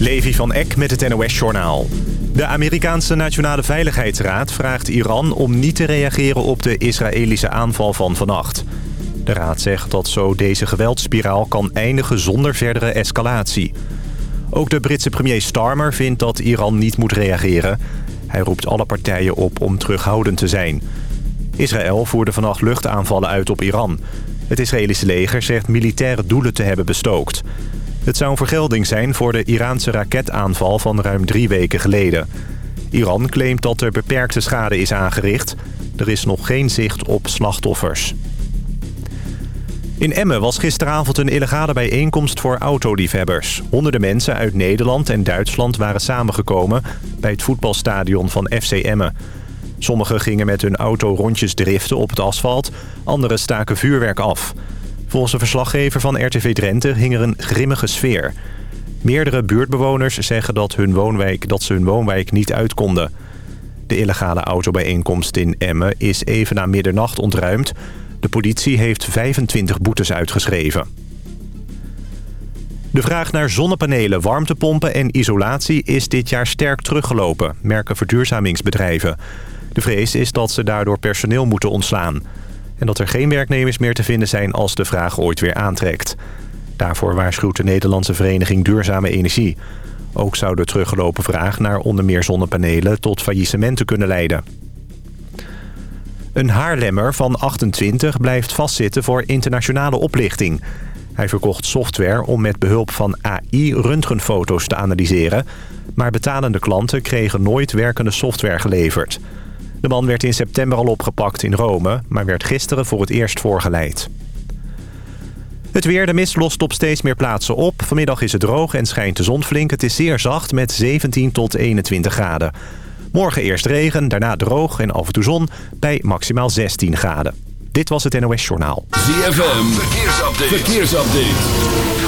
Levi van Eck met het NOS-journaal. De Amerikaanse Nationale Veiligheidsraad vraagt Iran om niet te reageren op de Israëlische aanval van vannacht. De raad zegt dat zo deze geweldspiraal kan eindigen zonder verdere escalatie. Ook de Britse premier Starmer vindt dat Iran niet moet reageren. Hij roept alle partijen op om terughoudend te zijn. Israël voerde vannacht luchtaanvallen uit op Iran. Het Israëlische leger zegt militaire doelen te hebben bestookt. Het zou een vergelding zijn voor de Iraanse raketaanval van ruim drie weken geleden. Iran claimt dat er beperkte schade is aangericht. Er is nog geen zicht op slachtoffers. In Emmen was gisteravond een illegale bijeenkomst voor autoliefhebbers. Honderden mensen uit Nederland en Duitsland waren samengekomen... bij het voetbalstadion van FC Emmen. Sommigen gingen met hun auto rondjes driften op het asfalt. Anderen staken vuurwerk af. Volgens een verslaggever van RTV Drenthe hing er een grimmige sfeer. Meerdere buurtbewoners zeggen dat, hun woonwijk, dat ze hun woonwijk niet uit konden. De illegale autobijeenkomst in Emmen is even na middernacht ontruimd. De politie heeft 25 boetes uitgeschreven. De vraag naar zonnepanelen, warmtepompen en isolatie is dit jaar sterk teruggelopen, merken verduurzamingsbedrijven. De vrees is dat ze daardoor personeel moeten ontslaan. En dat er geen werknemers meer te vinden zijn als de vraag ooit weer aantrekt. Daarvoor waarschuwt de Nederlandse Vereniging Duurzame Energie. Ook zou de teruggelopen vraag naar onder meer zonnepanelen tot faillissementen kunnen leiden. Een haarlemmer van 28 blijft vastzitten voor internationale oplichting. Hij verkocht software om met behulp van AI röntgenfoto's te analyseren... maar betalende klanten kregen nooit werkende software geleverd. De man werd in september al opgepakt in Rome... maar werd gisteren voor het eerst voorgeleid. Het weer, de mist lost op steeds meer plaatsen op. Vanmiddag is het droog en schijnt de zon flink. Het is zeer zacht met 17 tot 21 graden. Morgen eerst regen, daarna droog en af en toe zon bij maximaal 16 graden. Dit was het NOS Journaal. ZFM, verkeersupdate. verkeersupdate.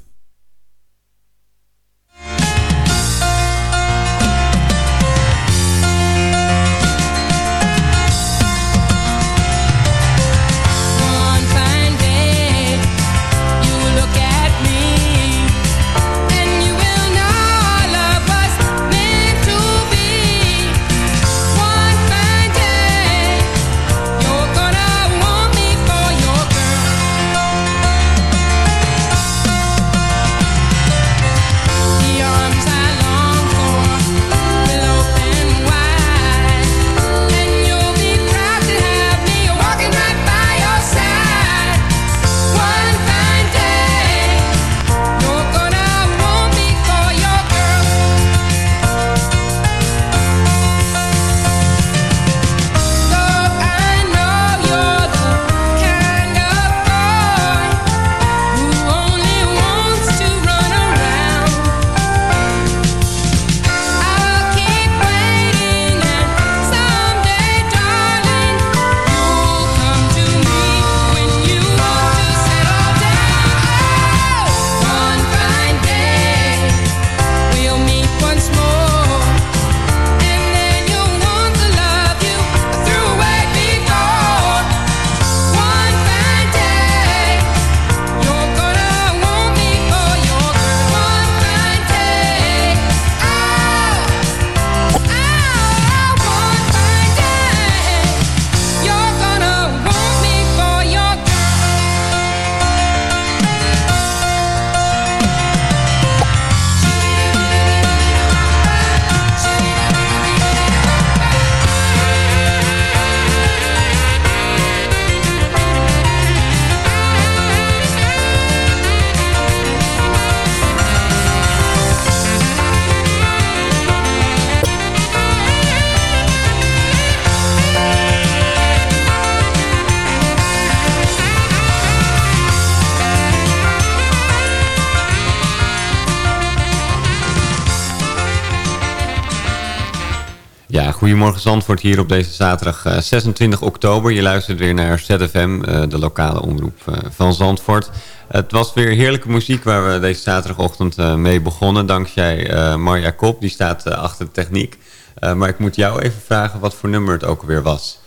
Goedemorgen Zandvoort hier op deze zaterdag eh, 26 oktober. Je luistert weer naar ZFM, eh, de lokale omroep eh, van Zandvoort. Het was weer heerlijke muziek waar we deze zaterdagochtend eh, mee begonnen. Dankzij eh Marja Kop, die staat eh, achter de techniek. Eh, maar ik moet jou even vragen wat voor nummer het ook alweer was.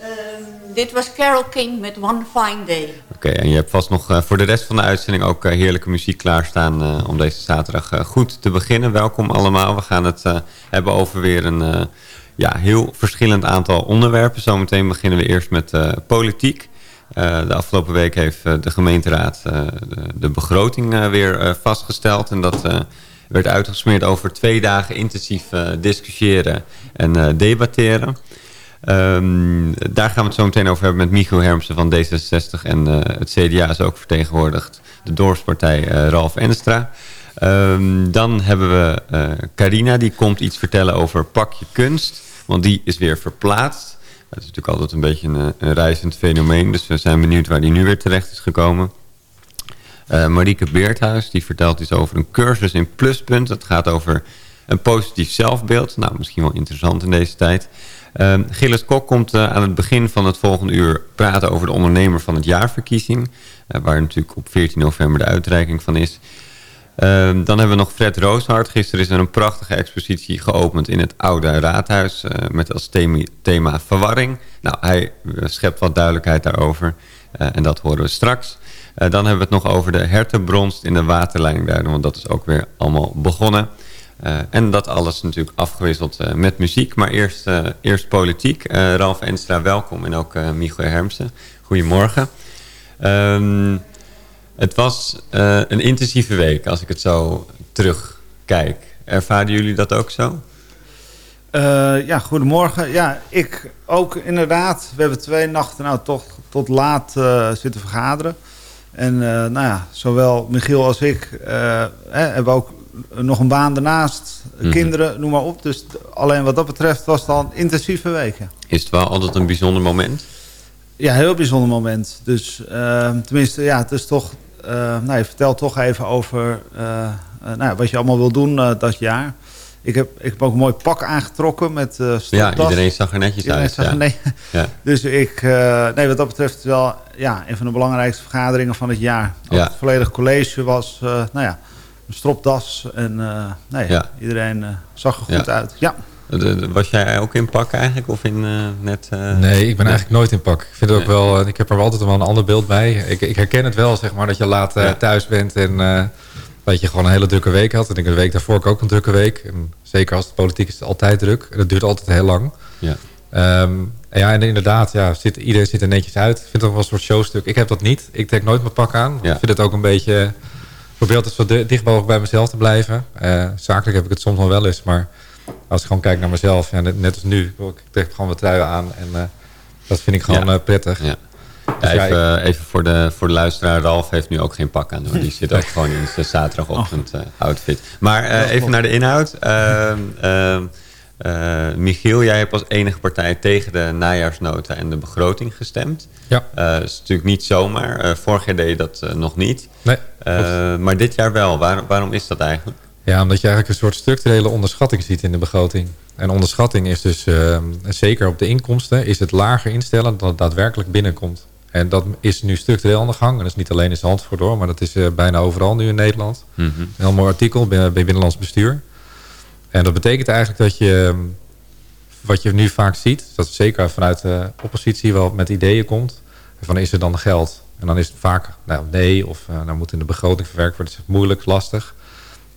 Ehm, dit was Carol King met One Fine Day. Oké, en je hebt vast nog eh, voor de rest van de uitzending ook eh, heerlijke muziek klaarstaan eh, om deze zaterdag eh, goed te beginnen. Welkom allemaal. We gaan het eh, hebben over weer een eh, ja, heel verschillend aantal onderwerpen. Zometeen beginnen we eerst met eh, politiek. Eh, de afgelopen week heeft eh, de gemeenteraad de, begroting weer vastgesteld. En dat werd uitgesmeerd over twee dagen intensief discussiëren en debatteren. Ehm, daar gaan we het zo meteen over hebben met Michiel Hermsen van D66. En het CDA is ook vertegenwoordigd. De dorpspartij Ralf Enstra. Ehm, dan hebben we Carina, die komt iets vertellen over pakje kunst. Want die is weer verplaatst. Dat is natuurlijk altijd een beetje een, een reizend fenomeen. Dus we zijn benieuwd waar die nu weer terecht is gekomen. Uh, Marieke Beerthuis, die vertelt iets over een cursus in Pluspunt. Dat gaat over een positief zelfbeeld. Nou, misschien wel interessant in deze tijd. Uh, Gilles Kok komt aan het begin van het volgende uur praten over de ondernemer van het jaarverkiezing. Waar natuurlijk op 14 november de uitreiking van is. Ehm, dan hebben we nog Fred Rooshart. Gisteren is er een prachtige expositie geopend in het Oude Raadhuis. Uh, met als thema, verwarring. Nou, hij schept wat duidelijkheid daarover. Uh, en dat horen we straks. Dan hebben we het nog over de hertenbronst in de waterleidingduinen. Want dat is ook weer allemaal begonnen. En dat alles natuurlijk afgewisseld met muziek. Maar eerst, eerst politiek. Ralf Enstra, welkom. En ook Michael Hermsen. Goedemorgen. Um, het was uh, een intensieve week, als ik het zo terugkijk. Ervaren jullie dat ook zo? Uh, ja, goedemorgen. Ja, ik ook inderdaad. We hebben twee nachten nou toch tot laat uh, zitten vergaderen. En nou ja, zowel Michiel als ik hè, hebben ook nog een baan daarnaast. Mm -hmm. Kinderen, noem maar op. Dus alleen wat dat betreft was het al een intensieve week. Ja. Is het wel altijd een bijzonder moment? Ja, een heel bijzonder moment. Dus tenminste, ja, het is toch nou, je vertelt toch even over uh, uh, nou, wat je allemaal wil doen dat jaar. Ik heb, ik heb ook een mooi pak aangetrokken met uh, Ja, iedereen zag er netjes iedereen uit. Ja. nee. Ja. Dus ik, nee, wat dat betreft wel ja, een van de belangrijkste vergaderingen van het jaar. Ook Ja. Het volledige college was nou ja, een stropdas en nee, Ja. iedereen zag er goed uit. Ja. De- de- Was jij ook in pak eigenlijk? Of in eh, net... eh, Nee, ik ben eigenlijk nooit in pak. Ik vind het ook wel, eh, ik heb er wel altijd wel een ander beeld bij. Ik, ik herken het wel, zeg maar, dat je laat thuis bent en dat je gewoon een hele drukke week had. En ik de week daarvoor ook, ook een drukke week. En zeker als het politiek is, is het altijd druk. En dat duurt altijd heel lang. Ja. Ehm, en ja, en inderdaad, ja, zit, iedereen ziet er netjes uit. Ik vind het ook wel een soort showstuk. Ik heb dat niet. Ik trek nooit mijn pak aan. Ja. Ik vind het ook een beetje... Ik probeer altijd zo di- dicht mogelijk bij mezelf te blijven. Zakelijk heb ik het soms nog wel eens, maar als ik gewoon kijk naar mezelf, ja, net, net als nu, ik trek gewoon wat truien aan en eh, dat vind ik gewoon Ja. eh, prettig. Ja. Dus Ja, ja, even, even voor, de, voor de luisteraar, Ralf heeft nu ook geen pak aan. Hoor. Die zit ook gewoon in zijn zaterdagochtend Oh. eh, outfit. Maar eh, even naar de inhoud. Ehm, ehm, eh, Michiel, jij hebt als enige partij tegen de najaarsnota en de begroting gestemd. Ja. Eh, dat is natuurlijk niet zomaar. Eh, vorig jaar deed je dat eh, nog niet. Nee, Eh, maar dit jaar wel. Waar, waarom is dat eigenlijk? Ja, omdat je eigenlijk een soort structurele onderschatting ziet in de begroting. En onderschatting is dus, eh, zeker op de inkomsten, is het lager instellen dan het daadwerkelijk binnenkomt. En dat is nu structureel aan de gang. En dat is niet alleen in Zandvoort hoor, maar dat is eh, bijna overal nu in Nederland. Mhm. Een heel mooi artikel bij, bij Binnenlands Bestuur. En dat betekent eigenlijk dat je, ehm, wat je nu vaak ziet, dat zeker vanuit de oppositie wel met ideeën komt. Van is er dan geld? En dan is het vaak nou, nee, of uh, dan moet in de begroting verwerkt worden. Dat is moeilijk, lastig.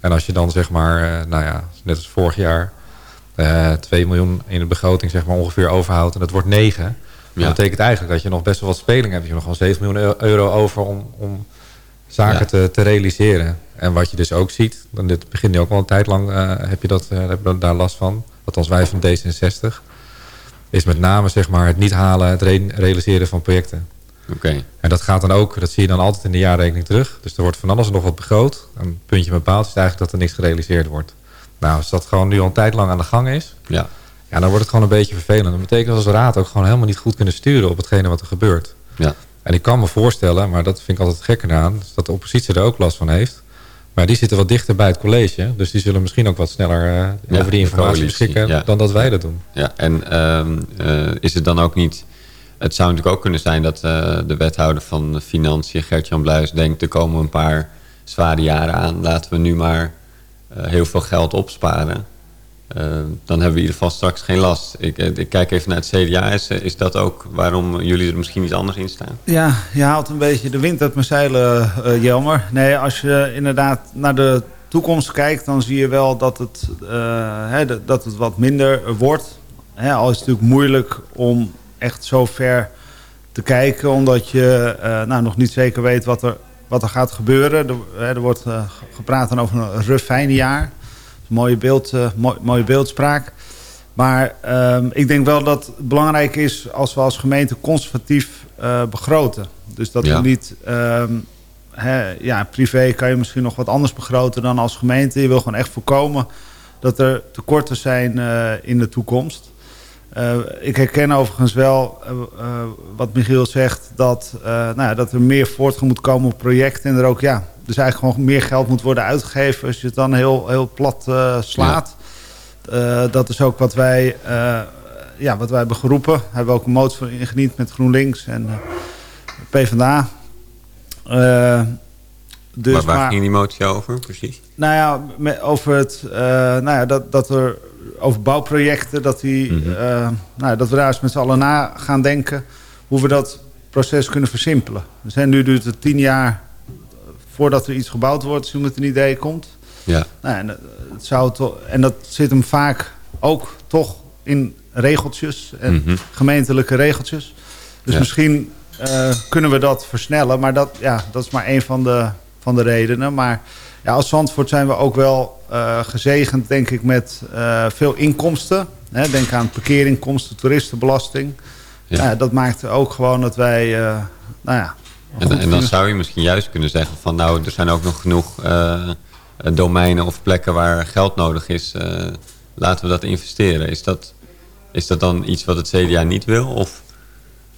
En als je dan zeg maar, uh, nou ja, net als vorig jaar, uh, 2 miljoen in de begroting zeg maar ongeveer overhoudt en dat wordt 9. Ja. Dat betekent eigenlijk dat je nog best wel wat speling hebt. Je nog wel 7 miljoen euro over om, om zaken ja. te, te, realiseren. En wat je dus ook ziet, en dit begint nu ook al een tijd lang, uh, heb, je dat, uh, heb je daar last van. Althans wij van D66. Is met name zeg maar, het niet halen, het re realiseren van projecten. Okay. En dat gaat dan ook, dat zie je dan altijd in de jaarrekening terug. Dus er wordt van alles nog wat begroot. Een puntje bepaald is eigenlijk dat er niks gerealiseerd wordt. Nou, als dat gewoon nu al een tijd lang aan de gang is... Ja. Ja, dan wordt het gewoon een beetje vervelend. Dat betekent dat we als raad ook gewoon helemaal niet goed kunnen sturen op hetgene wat er gebeurt. Ja. En ik kan me voorstellen, maar dat vind ik altijd het gekke aan... dat de oppositie er ook last van heeft. Maar die zitten wat dichter bij het college. Dus die zullen misschien ook wat sneller eh, Ja, over die informatie beschikken ja. dan dat wij dat doen. Ja, en ehm, eh, is het dan ook niet... Het zou natuurlijk ook kunnen zijn dat eh, de wethouder van Financiën, Gert-Jan Bluis, denkt... er komen een paar zware jaren aan. Laten we nu maar eh, heel veel geld opsparen. Eh, dan hebben we in ieder geval straks geen last. Ik, ik kijk even naar het CDA. Is, is dat ook waarom jullie er misschien iets anders in staan? Ja, je haalt een beetje de wind uit mijn zeilen, Jelmer. Nee, als je inderdaad naar de toekomst kijkt... dan zie je wel dat het, hè, dat het wat minder wordt. Hè, al is het natuurlijk moeilijk om echt zo ver te kijken... omdat je eh, nou, nog niet zeker weet wat er, wat er gaat gebeuren. Er, hè, er wordt eh, gepraat dan over een is een mooie, beeld, eh, mooi- mooie beeldspraak. Maar ehm, ik denk wel dat het belangrijk is als we als gemeente conservatief begroten. Dus dat Ja. we niet... ehm, hè, ja, privé kan je misschien nog wat anders begroten dan als gemeente. Je wil gewoon echt voorkomen dat er tekorten zijn in de toekomst. Eh, ik herken overigens wel eh, eh, wat Michiel zegt... Dat, nou ja, dat er meer voortgang moet komen op projecten. En er ook ja, dus eigenlijk gewoon meer geld moet worden uitgegeven... als je het dan heel, heel plat slaat. Dat is ook wat wij, ja, wat wij hebben geroepen. Daar hebben we ook een motie voor ingediend met GroenLinks en PvdA. Dus, maar waar maar- ging die motie over, precies? nou ja, over het, nou ja, dat, dat er over bouwprojecten, dat, die, Mhm. eh, nou, dat we daar eens met z'n allen na gaan denken hoe we dat proces kunnen versimpelen. Dus hè, nu duurt het tien jaar voordat er iets gebouwd wordt, als iemand een idee komt. Ja. Nou, en, eh, het zou to- en dat zit hem vaak ook toch in regeltjes en Mhm. gemeentelijke regeltjes. Dus Ja. misschien eh, kunnen we dat versnellen. Maar dat, ja, dat is maar een van de, van de redenen. Maar ja, als Zandvoort zijn we ook wel eh, gezegend, denk ik, met eh, veel inkomsten. Hè, denk aan parkeerinkomsten, toeristenbelasting. Ja. Nou dat maakt ook gewoon dat wij... eh, nou ja, En, en dan zou je misschien juist kunnen zeggen van nou, er zijn ook nog genoeg domeinen of plekken waar geld nodig is. laten we dat investeren. Is dat, is dat dan iets wat het CDA niet wil? Of,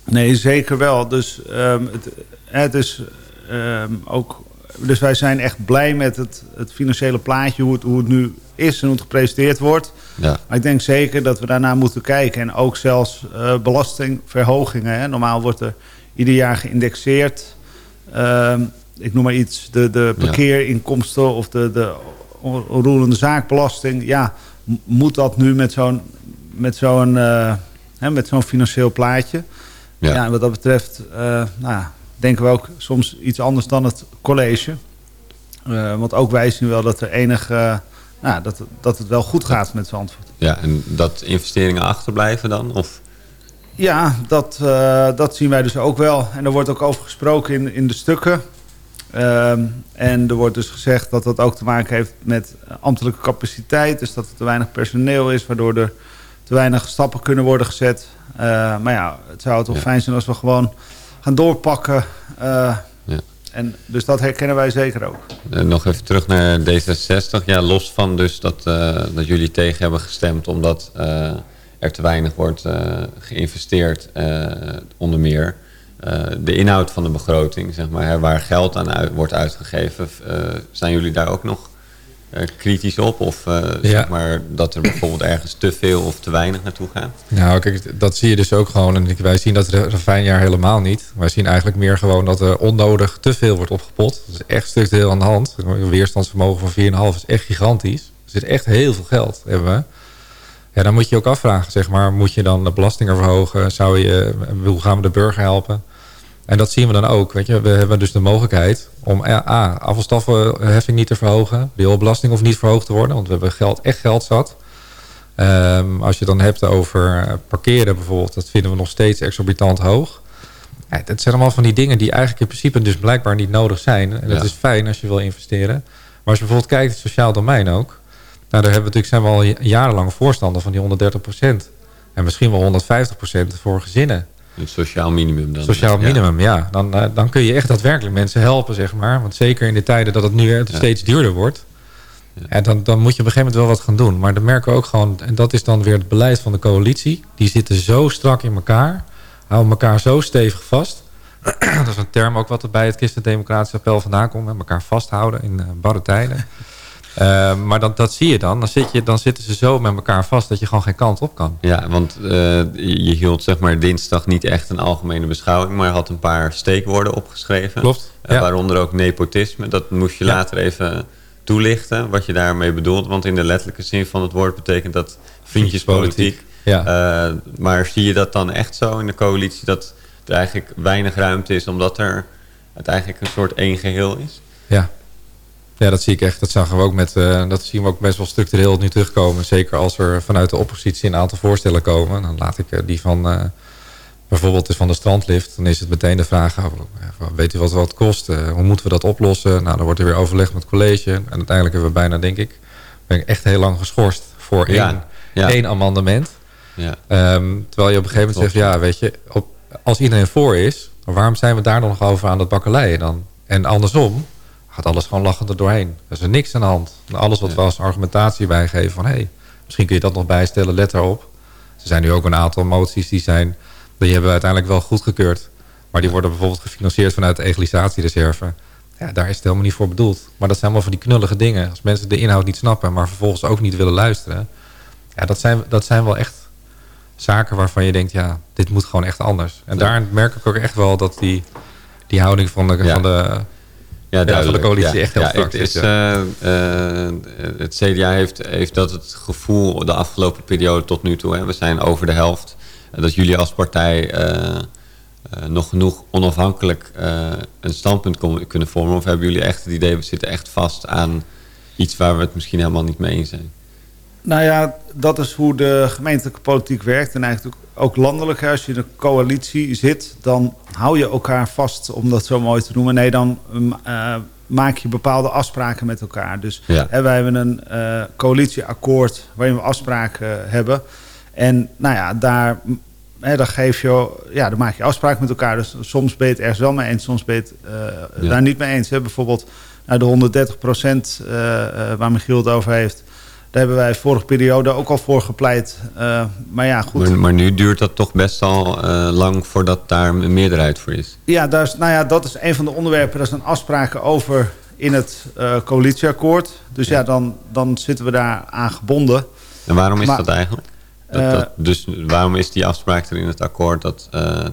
Nee, zeker wel. Dus, ehm, het, het is ehm, ook, dus wij zijn echt blij met het, het financiële plaatje, hoe het, hoe het nu is en hoe het gepresenteerd wordt. ja, Maar ik denk zeker dat we daarna moeten kijken. En ook zelfs eh, belastingverhogingen. Hè. Normaal wordt er ieder jaar geïndexeerd. Ehm, ik noem maar iets, de, de parkeerinkomsten of de, de onroerende zaakbelasting. Ja, moet dat nu met zo'n met zo'n eh, met zo'n financieel plaatje? ja. Ja, en wat dat betreft eh, nou, ja, denken we ook soms iets anders dan het college. Eh, want ook wij zien wel dat er enig, eh, nou, dat, dat het wel goed gaat met Zandvoort. ja, en dat investeringen achterblijven dan? Of, Ja, dat, eh, dat zien wij dus ook wel. En er wordt ook over gesproken in, in de stukken. Ehm, en er wordt dus gezegd dat dat ook te maken heeft met ambtelijke capaciteit. Dus dat er te weinig personeel is, waardoor er te weinig stappen kunnen worden gezet. Maar ja, het zou toch Ja. fijn zijn als we gewoon gaan doorpakken. Eh, Ja. en, dus dat herkennen wij zeker ook. nog even terug naar D66. Ja, los van dus dat, eh, dat jullie tegen hebben gestemd omdat eh, er te weinig wordt geïnvesteerd, onder meer. De inhoud van de begroting, zeg maar, hè, waar geld aan uit, wordt uitgegeven. zijn jullie daar ook nog kritisch op? Of eh, Ja. zeg maar dat er bijvoorbeeld ergens te veel of te weinig naartoe gaat? Nou, kijk, dat zie je dus ook gewoon. En wij zien dat een fijn jaar helemaal niet. Wij zien eigenlijk meer gewoon dat er onnodig te veel wordt opgepot. Dat is echt structureel aan de hand. Een weerstandsvermogen van 4,5 is echt gigantisch. Er zit echt heel veel geld, hebben we. Ja, dan moet je ook afvragen, zeg maar. Moet je dan de belastingen verhogen? Zou je, hoe gaan we de burger helpen? En dat zien we dan ook. Weet je. We hebben dus de mogelijkheid om A, afvalstoffenheffing niet te verhogen. Deelbelasting hoeft niet verhoogd te worden. Want we hebben geld, echt geld zat. Ehm, als je het dan hebt over parkeren bijvoorbeeld, dat vinden we nog steeds exorbitant hoog. Ja, dat zijn allemaal van die dingen die eigenlijk in principe dus blijkbaar niet nodig zijn. En dat Ja. is fijn als je wil investeren. Maar als je bijvoorbeeld kijkt het sociaal domein ook. Nou, daar hebben we natuurlijk, zijn we al ja- jarenlang voorstander van die 130% En misschien wel 150% voor gezinnen. Een sociaal minimum dan? Sociaal Ja. minimum, ja. Dan, eh, dan kun je echt daadwerkelijk mensen helpen, zeg maar. Want zeker in de tijden dat het nu eh, steeds duurder wordt. En dan, dan moet je op een gegeven moment wel wat gaan doen. Maar dan merken we ook gewoon... En dat is dan weer het beleid van de coalitie. Die zitten zo strak in elkaar. Houden elkaar zo stevig vast. dat is een term ook wat er bij het Christen-Democratisch Appel vandaan komt. Met elkaar vasthouden in eh, barre tijden. Eh, maar dat, dat zie je dan. Dan, zit je, dan zitten ze zo met elkaar vast dat je gewoon geen kant op kan. Ja, want eh, je hield zeg maar dinsdag niet echt een algemene beschouwing, maar had een paar steekwoorden opgeschreven. Klopt, Eh. Waaronder ook nepotisme. Dat moest je Ja. later even toelichten, wat je daarmee bedoelt. Want in de letterlijke zin van het woord betekent dat vriendjespolitiek. Ja. Maar zie je dat dan echt zo in de coalitie, dat er eigenlijk weinig ruimte is, omdat er het eigenlijk een soort één geheel is? Ja. Ja, dat zie ik echt. Dat zagen we ook met. eh, dat zien we ook best wel structureel nu terugkomen. Zeker als er vanuit de oppositie een aantal voorstellen komen. Dan laat ik eh, die van eh, bijvoorbeeld dus van de strandlift. Dan is het meteen de vraag: oh, weet u wat wat kost? Eh, hoe moeten we dat oplossen? Nou, dan wordt er weer overlegd met het college. En uiteindelijk hebben we bijna, denk ik, ben ik echt heel lang geschorst voor Ja, één, ja. één amendement. Ja. Ehm, terwijl je op een gegeven moment zegt, ja, weet je, op, als iedereen voor is, waarom zijn we daar dan nog over aan het bakkeleien dan? En andersom gaat alles gewoon lachend er doorheen. Er is er niks aan de hand. En Alles wat Ja. we als argumentatie bijgeven van, hé, hey, misschien kun je dat nog bijstellen, let daarop. Er zijn nu ook een aantal moties die zijn, die hebben we uiteindelijk wel goedgekeurd. Maar die worden bijvoorbeeld gefinancierd vanuit de egalisatiereserve. Ja, daar is het helemaal niet voor bedoeld. Maar dat zijn wel van die knullige dingen. Als mensen de inhoud niet snappen, maar vervolgens ook niet willen luisteren. Ja, dat zijn, dat zijn wel echt zaken waarvan je denkt, ja, dit moet gewoon echt anders. En daar merk ik ook echt wel dat die, die houding van de, Ja. van de, Ja, van de duidelijk. coalitie Ja. echt heel ja, strak is, eh, eh, het CDA heeft, heeft dat het gevoel de afgelopen periode tot nu toe. Hè, we zijn over de helft. dat jullie als partij eh, nog genoeg onafhankelijk een standpunt kon- kunnen vormen. Of hebben jullie echt het idee, we zitten echt vast aan iets waar we het misschien helemaal niet mee eens zijn? Nou ja, dat is hoe de gemeentelijke politiek werkt. En eigenlijk ook landelijk. Als je in een coalitie zit, dan hou je elkaar vast, om dat zo mooi te noemen. Nee, dan mm, eh, maak je bepaalde afspraken met elkaar. Dus Ja. hè, wij hebben een eh, coalitieakkoord waarin we afspraken hebben. En nou ja, daar, mm, hè, daar, geef je, ja, daar maak je afspraken met elkaar. Dus soms ben je het ergens wel mee eens, soms ben je het eh, Ja. daar niet mee eens. Hè. Bijvoorbeeld nou, de 130 procent waar Michiel het over heeft. Daar hebben wij vorige periode ook al voor gepleit. Eh, maar ja, goed. Maar, maar nu duurt dat toch best al eh, lang voordat daar een meerderheid voor is. Ja, daar is, nou ja, dat is een van de onderwerpen. Daar zijn afspraken over in het eh, coalitieakkoord. Dus ja, dan, dan zitten we daar aan gebonden. En waarom is Maar- dat eigenlijk? Dat, dat, dus waarom is die afspraak er in het akkoord dat,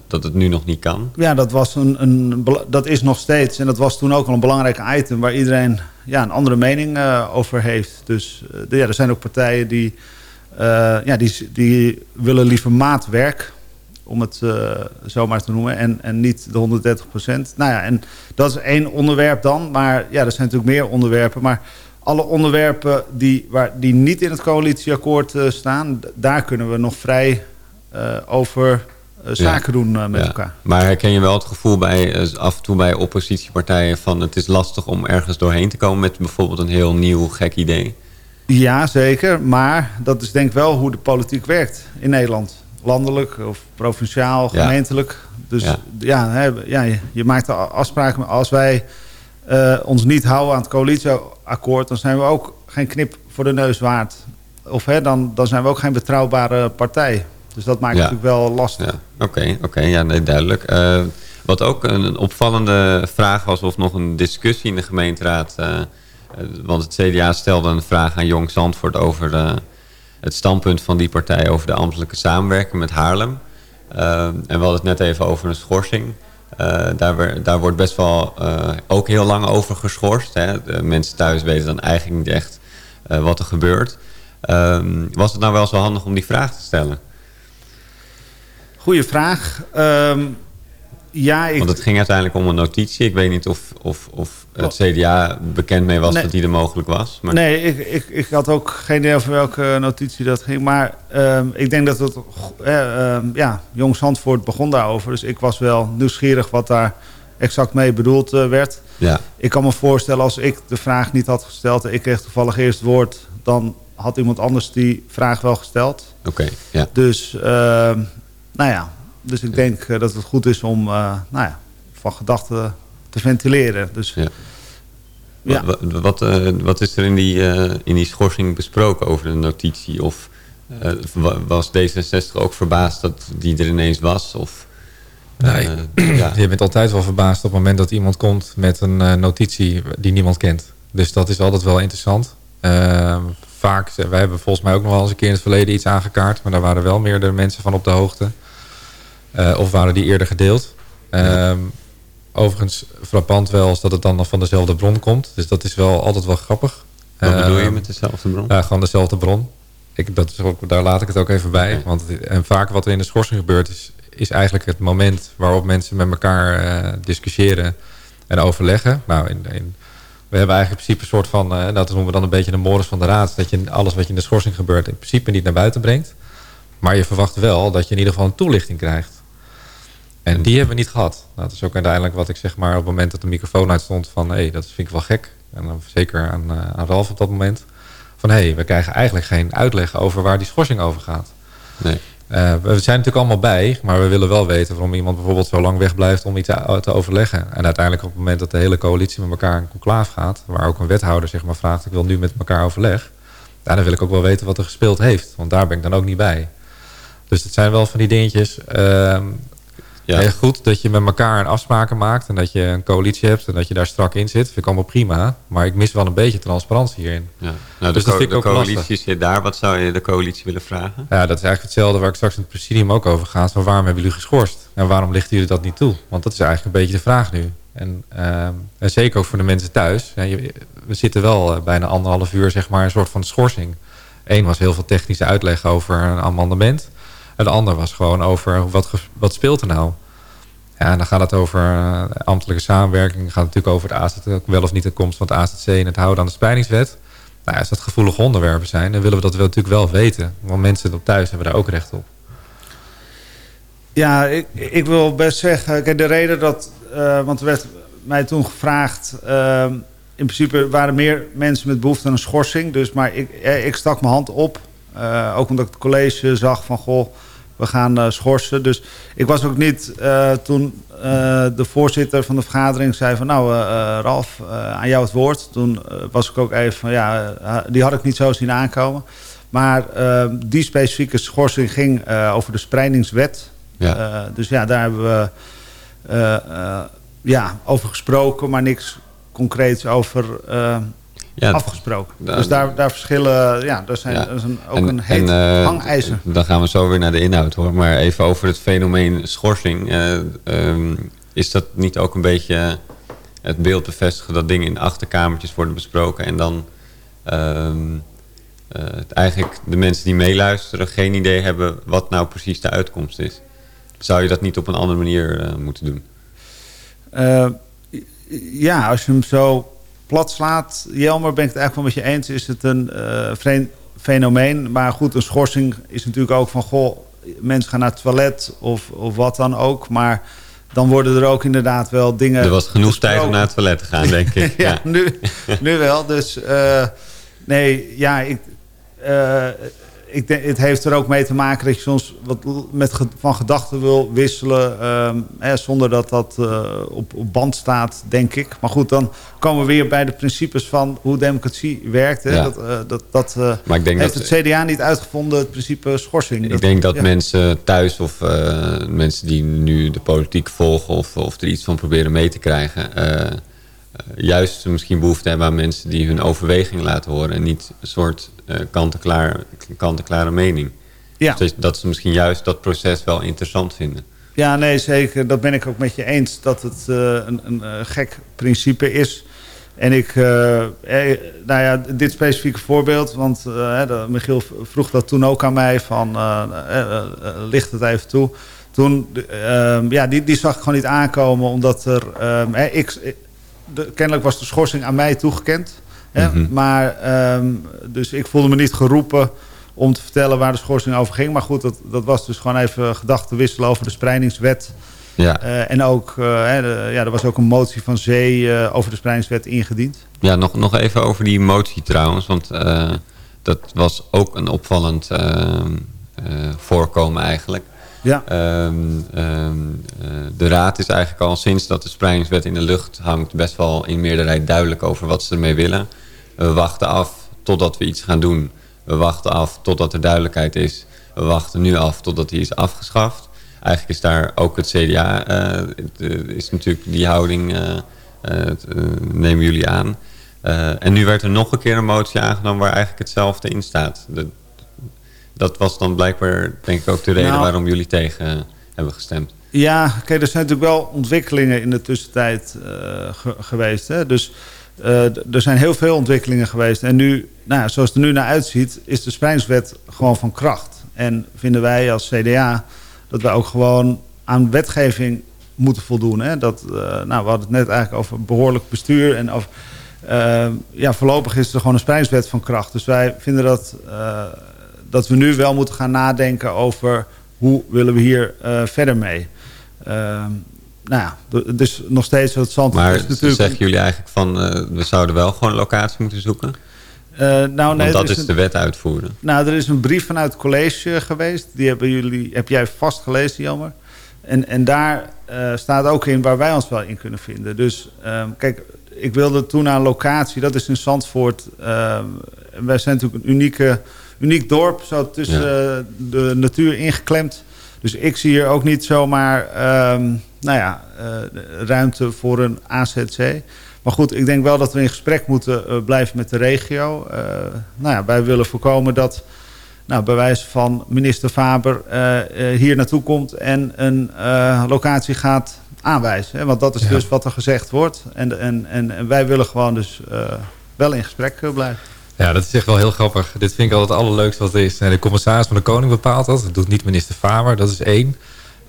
dat het nu nog niet kan? Ja, dat, was een, een, dat is nog steeds. En dat was toen ook al een belangrijk item... waar iedereen ja, een andere mening eh, over heeft. Dus eh, ja, er zijn ook partijen die, eh, ja, die, die willen liever maatwerk... om het eh, zo maar te noemen, en, en niet de 130 procent. Nou ja, en dat is één onderwerp dan. Maar ja, er zijn natuurlijk meer onderwerpen. Maar alle onderwerpen die, waar, die niet in het coalitieakkoord staan... daar kunnen we nog vrij over zaken doen eh, met elkaar. Maar herken je wel het gevoel bij, eh, af en toe bij oppositiepartijen van het is lastig om ergens doorheen te komen met bijvoorbeeld een heel nieuw gek idee? Ja, zeker. Maar dat is denk ik wel hoe de politiek werkt in Nederland. Landelijk of provinciaal, gemeentelijk. Dus Ja. ja, hè, ja je, je maakt de afspraken. Als wij eh, ons niet houden aan het coalitieakkoord... dan zijn we ook geen knip voor de neus waard. Of hè, dan, dan zijn we ook geen betrouwbare partij. Dus dat maakt Ja. het natuurlijk wel lastig. Ja, oké, oké, ja, nee, duidelijk. Eh, wat ook een, een opvallende vraag was, of nog een discussie in de gemeenteraad. eh, eh, want het CDA stelde een vraag aan Jong Zandvoort over het standpunt van die partij over de ambtelijke samenwerking met Haarlem. En we hadden het net even over een schorsing. Daar, daar wordt best wel ook heel lang over geschorst. Hè. De mensen thuis weten dan eigenlijk niet echt wat er gebeurt. Ehm, was het nou wel zo handig om die vraag te stellen? Goeie vraag. Ehm, ja, ik, Want het ging uiteindelijk om een notitie. Ik weet niet of, of, of het CDA bekend mee was Nee. dat die er mogelijk was. Maar Nee, ik, ik, ik had ook geen idee over welke notitie dat ging. Maar ehm, ik denk dat het... eh, ehm, ja, Jong Zandvoort begon daarover. Dus ik was wel nieuwsgierig wat daar exact mee bedoeld eh, werd. ja, Ik kan me voorstellen als ik de vraag niet had gesteld... en ik kreeg toevallig eerst het woord... dan had iemand anders die vraag wel gesteld. oké. ja. Dus, nou ja. Dus ik denk eh, dat het goed is om eh, nou ja, van gedachten te ventileren. Dus Ja. Ja. Wat, wat, wat, eh, wat is er in die, eh, in die schorsing besproken over de notitie? Of eh, wa- was D66 ook verbaasd dat die er ineens was? Of, Nee. Ja. Je bent altijd wel verbaasd op het moment dat iemand komt met een eh, notitie die niemand kent. Dus dat is altijd wel interessant. Ehm, vaak, wij hebben volgens mij ook nog wel eens een keer in het verleden iets aangekaart. Maar daar waren wel meer de mensen van op de hoogte. Eh, of waren die eerder gedeeld. Ehm, overigens frappant wel is dat het dan nog van dezelfde bron komt. Dus dat is wel altijd wel grappig. Wat bedoel je Ehm, met dezelfde bron? Ja, gewoon dezelfde bron. Ik, dat is ook, daar laat ik het ook even bij. Want, en vaak wat er in de schorsing gebeurt... is, is eigenlijk het moment waarop mensen met elkaar eh, discussiëren en overleggen. Nou, in, in, we hebben eigenlijk in principe een soort van... eh, dat noemen we dan een beetje de modus van de raad... dat je alles wat je in de schorsing gebeurt... in principe niet naar buiten brengt. Maar je verwacht wel dat je in ieder geval een toelichting krijgt. En die hebben we niet gehad. Nou, dat is ook uiteindelijk wat ik zeg maar op het moment dat de microfoon uitstond van hé, hey, dat vind ik wel gek. En dan zeker aan, eh, aan Ralf op dat moment. Van hé, hey, we krijgen eigenlijk geen uitleg over waar die schorsing over gaat. Nee. Eh, we zijn natuurlijk allemaal bij, maar we willen wel weten waarom iemand bijvoorbeeld zo lang wegblijft om iets te, overleggen. En uiteindelijk op het moment dat de hele coalitie met elkaar in conclaaf gaat, waar ook een wethouder zeg maar vraagt, ik wil nu met elkaar overleg. Ja, dan wil ik ook wel weten wat er gespeeld heeft, want daar ben ik dan ook niet bij. Dus het zijn wel van die dingetjes. ehm, Ja. Heel goed dat je met elkaar een afspraken maakt en dat je een coalitie hebt en dat je daar strak in zit. Vind ik allemaal prima. Maar ik mis wel een beetje transparantie hierin. Ja. Nou, Dus de, dat ik ook coalitie lastig. zit daar. Wat zou je de coalitie willen vragen? Ja, dat is eigenlijk hetzelfde waar ik straks in het presidium ook over. Maar waarom hebben jullie geschorst? En waarom lichten jullie dat niet toe? Want dat is eigenlijk een beetje de vraag nu. En, ehm, en zeker ook voor de mensen thuis. Ja, je- we zitten wel eh, bijna anderhalf uur, zeg maar, een soort van schorsing. Eén was heel veel technische uitleg over een amendement. De ander was gewoon over wat, wat speelt er nou. Ja, en dan gaat het over eh, ambtelijke samenwerking. Het gaat natuurlijk over het AZC, wel of niet de komst van het AZC en het houden aan de spreidingswet. Nou, als dat gevoelige onderwerpen zijn, dan willen we dat wel natuurlijk wel weten. Want mensen op thuis hebben daar ook recht op. Ja, ik, ik wil best zeggen, de reden dat, eh, want er werd mij toen gevraagd, eh, in principe waren meer mensen met behoefte aan een schorsing. Dus, maar ik, eh, ik stak mijn hand op, eh, ook omdat ik het college zag van, goh, we gaan eh, schorsen. Dus ik was ook niet, eh, toen eh, de voorzitter van de vergadering zei van, nou Ralf, aan jou het woord. Toen was ik ook even van, ja, die had ik niet zo zien aankomen. Maar die specifieke schorsing ging over de spreidingswet. Ja. Dus ja, daar hebben we ja, over gesproken, maar niks concreets over Ja, afgesproken. dus daar, daar verschillen, ja, daar zijn, Ja. dat is een, ook En- een heet en, eh, hangijzer. Dan gaan we zo weer naar de inhoud hoor. Maar even over het fenomeen schorsing. Eh, ehm, is dat niet ook een beetje het beeld bevestigen dat dingen in achterkamertjes worden besproken en dan ehm, eh, eigenlijk de mensen die meeluisteren geen idee hebben wat nou precies de uitkomst is? Zou je dat niet op een andere manier moeten doen? Ja, als je hem zo plat slaat, Jelmer, ben ik het eigenlijk wel met je eens, is het een eh, vreemd fenomeen. Maar goed, een schorsing is natuurlijk ook van, goh, mensen gaan naar het toilet of, of wat dan ook. Maar dan worden er ook inderdaad wel dingen Er was genoeg tijd om naar het toilet te gaan, denk ik. ja, Nu, nu wel. Dus eh, nee, ja, ik, eh, ik denk, het heeft er ook mee te maken dat je soms wat met van gedachten wil wisselen. ehm, hè, zonder dat dat eh, op, op band staat, denk ik. Maar goed, dan komen we weer bij de principes van hoe democratie werkt. Hè. Ja. Dat, eh, dat, dat eh, Maar ik denk heeft dat- het CDA niet uitgevonden, het principe schorsing. Ik denk dat ja. mensen thuis of mensen die nu de politiek volgen of, of er iets van proberen mee te krijgen, juist misschien behoefte hebben aan mensen die hun overweging laten horen en niet een soort eh kant-en-klare mening. Ja. Dus dat ze misschien juist dat proces wel interessant vinden. Ja, nee, zeker. Dat ben ik ook met je eens. Dat het eh, een, een eh, gek principe is. En ik, eh, eh, nou ja, dit specifieke voorbeeld, want eh, de- Michiel vroeg dat toen ook aan mij van, eh, eh, eh, eh, licht het even toe. Toen, eh, ja, die, die zag ik gewoon niet aankomen, omdat er, eh, ik, de, kennelijk was de schorsing aan mij toegekend. Hè, Mhm. Maar, ehm, dus ik voelde me niet geroepen om te vertellen waar de schorsing over ging. Maar goed, dat, dat was dus gewoon even gedachten wisselen over de spreidingswet. Ja, Eh, en ook, eh, de- ja, er was ook een motie van Zee eh, over de spreidingswet ingediend. ja nog, nog even over die motie trouwens, want dat was ook een opvallend eh, eh, voorkomen eigenlijk. Ja, Ehm, ehm, eh, de raad is eigenlijk al sinds dat de spreidingswet in de lucht hangt... best wel in meerderheid duidelijk over wat ze ermee willen. We wachten af totdat we iets gaan doen. We wachten af totdat er duidelijkheid is. We wachten nu af totdat die is afgeschaft. eigenlijk is daar ook het CDA, eh, is natuurlijk die houding, het, eh, nemen jullie aan. En nu werd er nog een keer een motie aangenomen waar eigenlijk hetzelfde in staat. Dat was dan blijkbaar, denk ik, ook de reden Nou- waarom jullie tegen eh, hebben gestemd. Ja, kijk, er zijn natuurlijk wel ontwikkelingen in de tussentijd eh, ge- geweest. Hè? Dus eh, er zijn heel veel ontwikkelingen geweest. En nu, nou, zoals het er nu naar uitziet, is de spreidingswet gewoon van kracht. En vinden wij als CDA dat wij ook gewoon aan wetgeving moeten voldoen. Hè? Dat, nou, we hadden het net eigenlijk over behoorlijk bestuur. En over, ja, voorlopig is er gewoon een spreidingswet van kracht. Dus wij vinden dat, dat we nu wel moeten gaan nadenken over hoe willen we hier eh, verder mee. Ehm, nou ja, dus nog steeds dat Zandvoort Maar is natuurlijk... zeggen jullie eigenlijk van, eh, we zouden wel gewoon een locatie moeten zoeken? Eh, nou, nee, Want dat is een- de wet uitvoeren. Nou, er is een brief vanuit het college geweest. Die hebben jullie, heb jij vast gelezen, jammer. En, en daar staat ook in waar wij ons wel in kunnen vinden. Dus ehm, kijk, ik wilde toen naar een locatie. Dat is in Zandvoort. Ehm, wij zijn natuurlijk een unieke, uniek dorp. Zo tussen Ja. eh, de natuur ingeklemd. Dus ik zie hier ook niet zomaar ehm, nou ja, eh, ruimte voor een AZC. Maar goed, ik denk wel dat we in gesprek moeten eh, blijven met de regio. Nou ja, wij willen voorkomen dat nou, bij wijze van minister Faber hier naartoe komt en een locatie gaat aanwijzen. Hè? Want dat is Ja. dus wat er gezegd wordt. En, en, en, en wij willen gewoon dus wel in gesprek blijven. Ja, dat is echt wel heel grappig. Dit vind ik altijd het allerleukste wat er is. De commissaris van de Koning bepaalt dat. Dat doet niet minister Faber. Dat is één.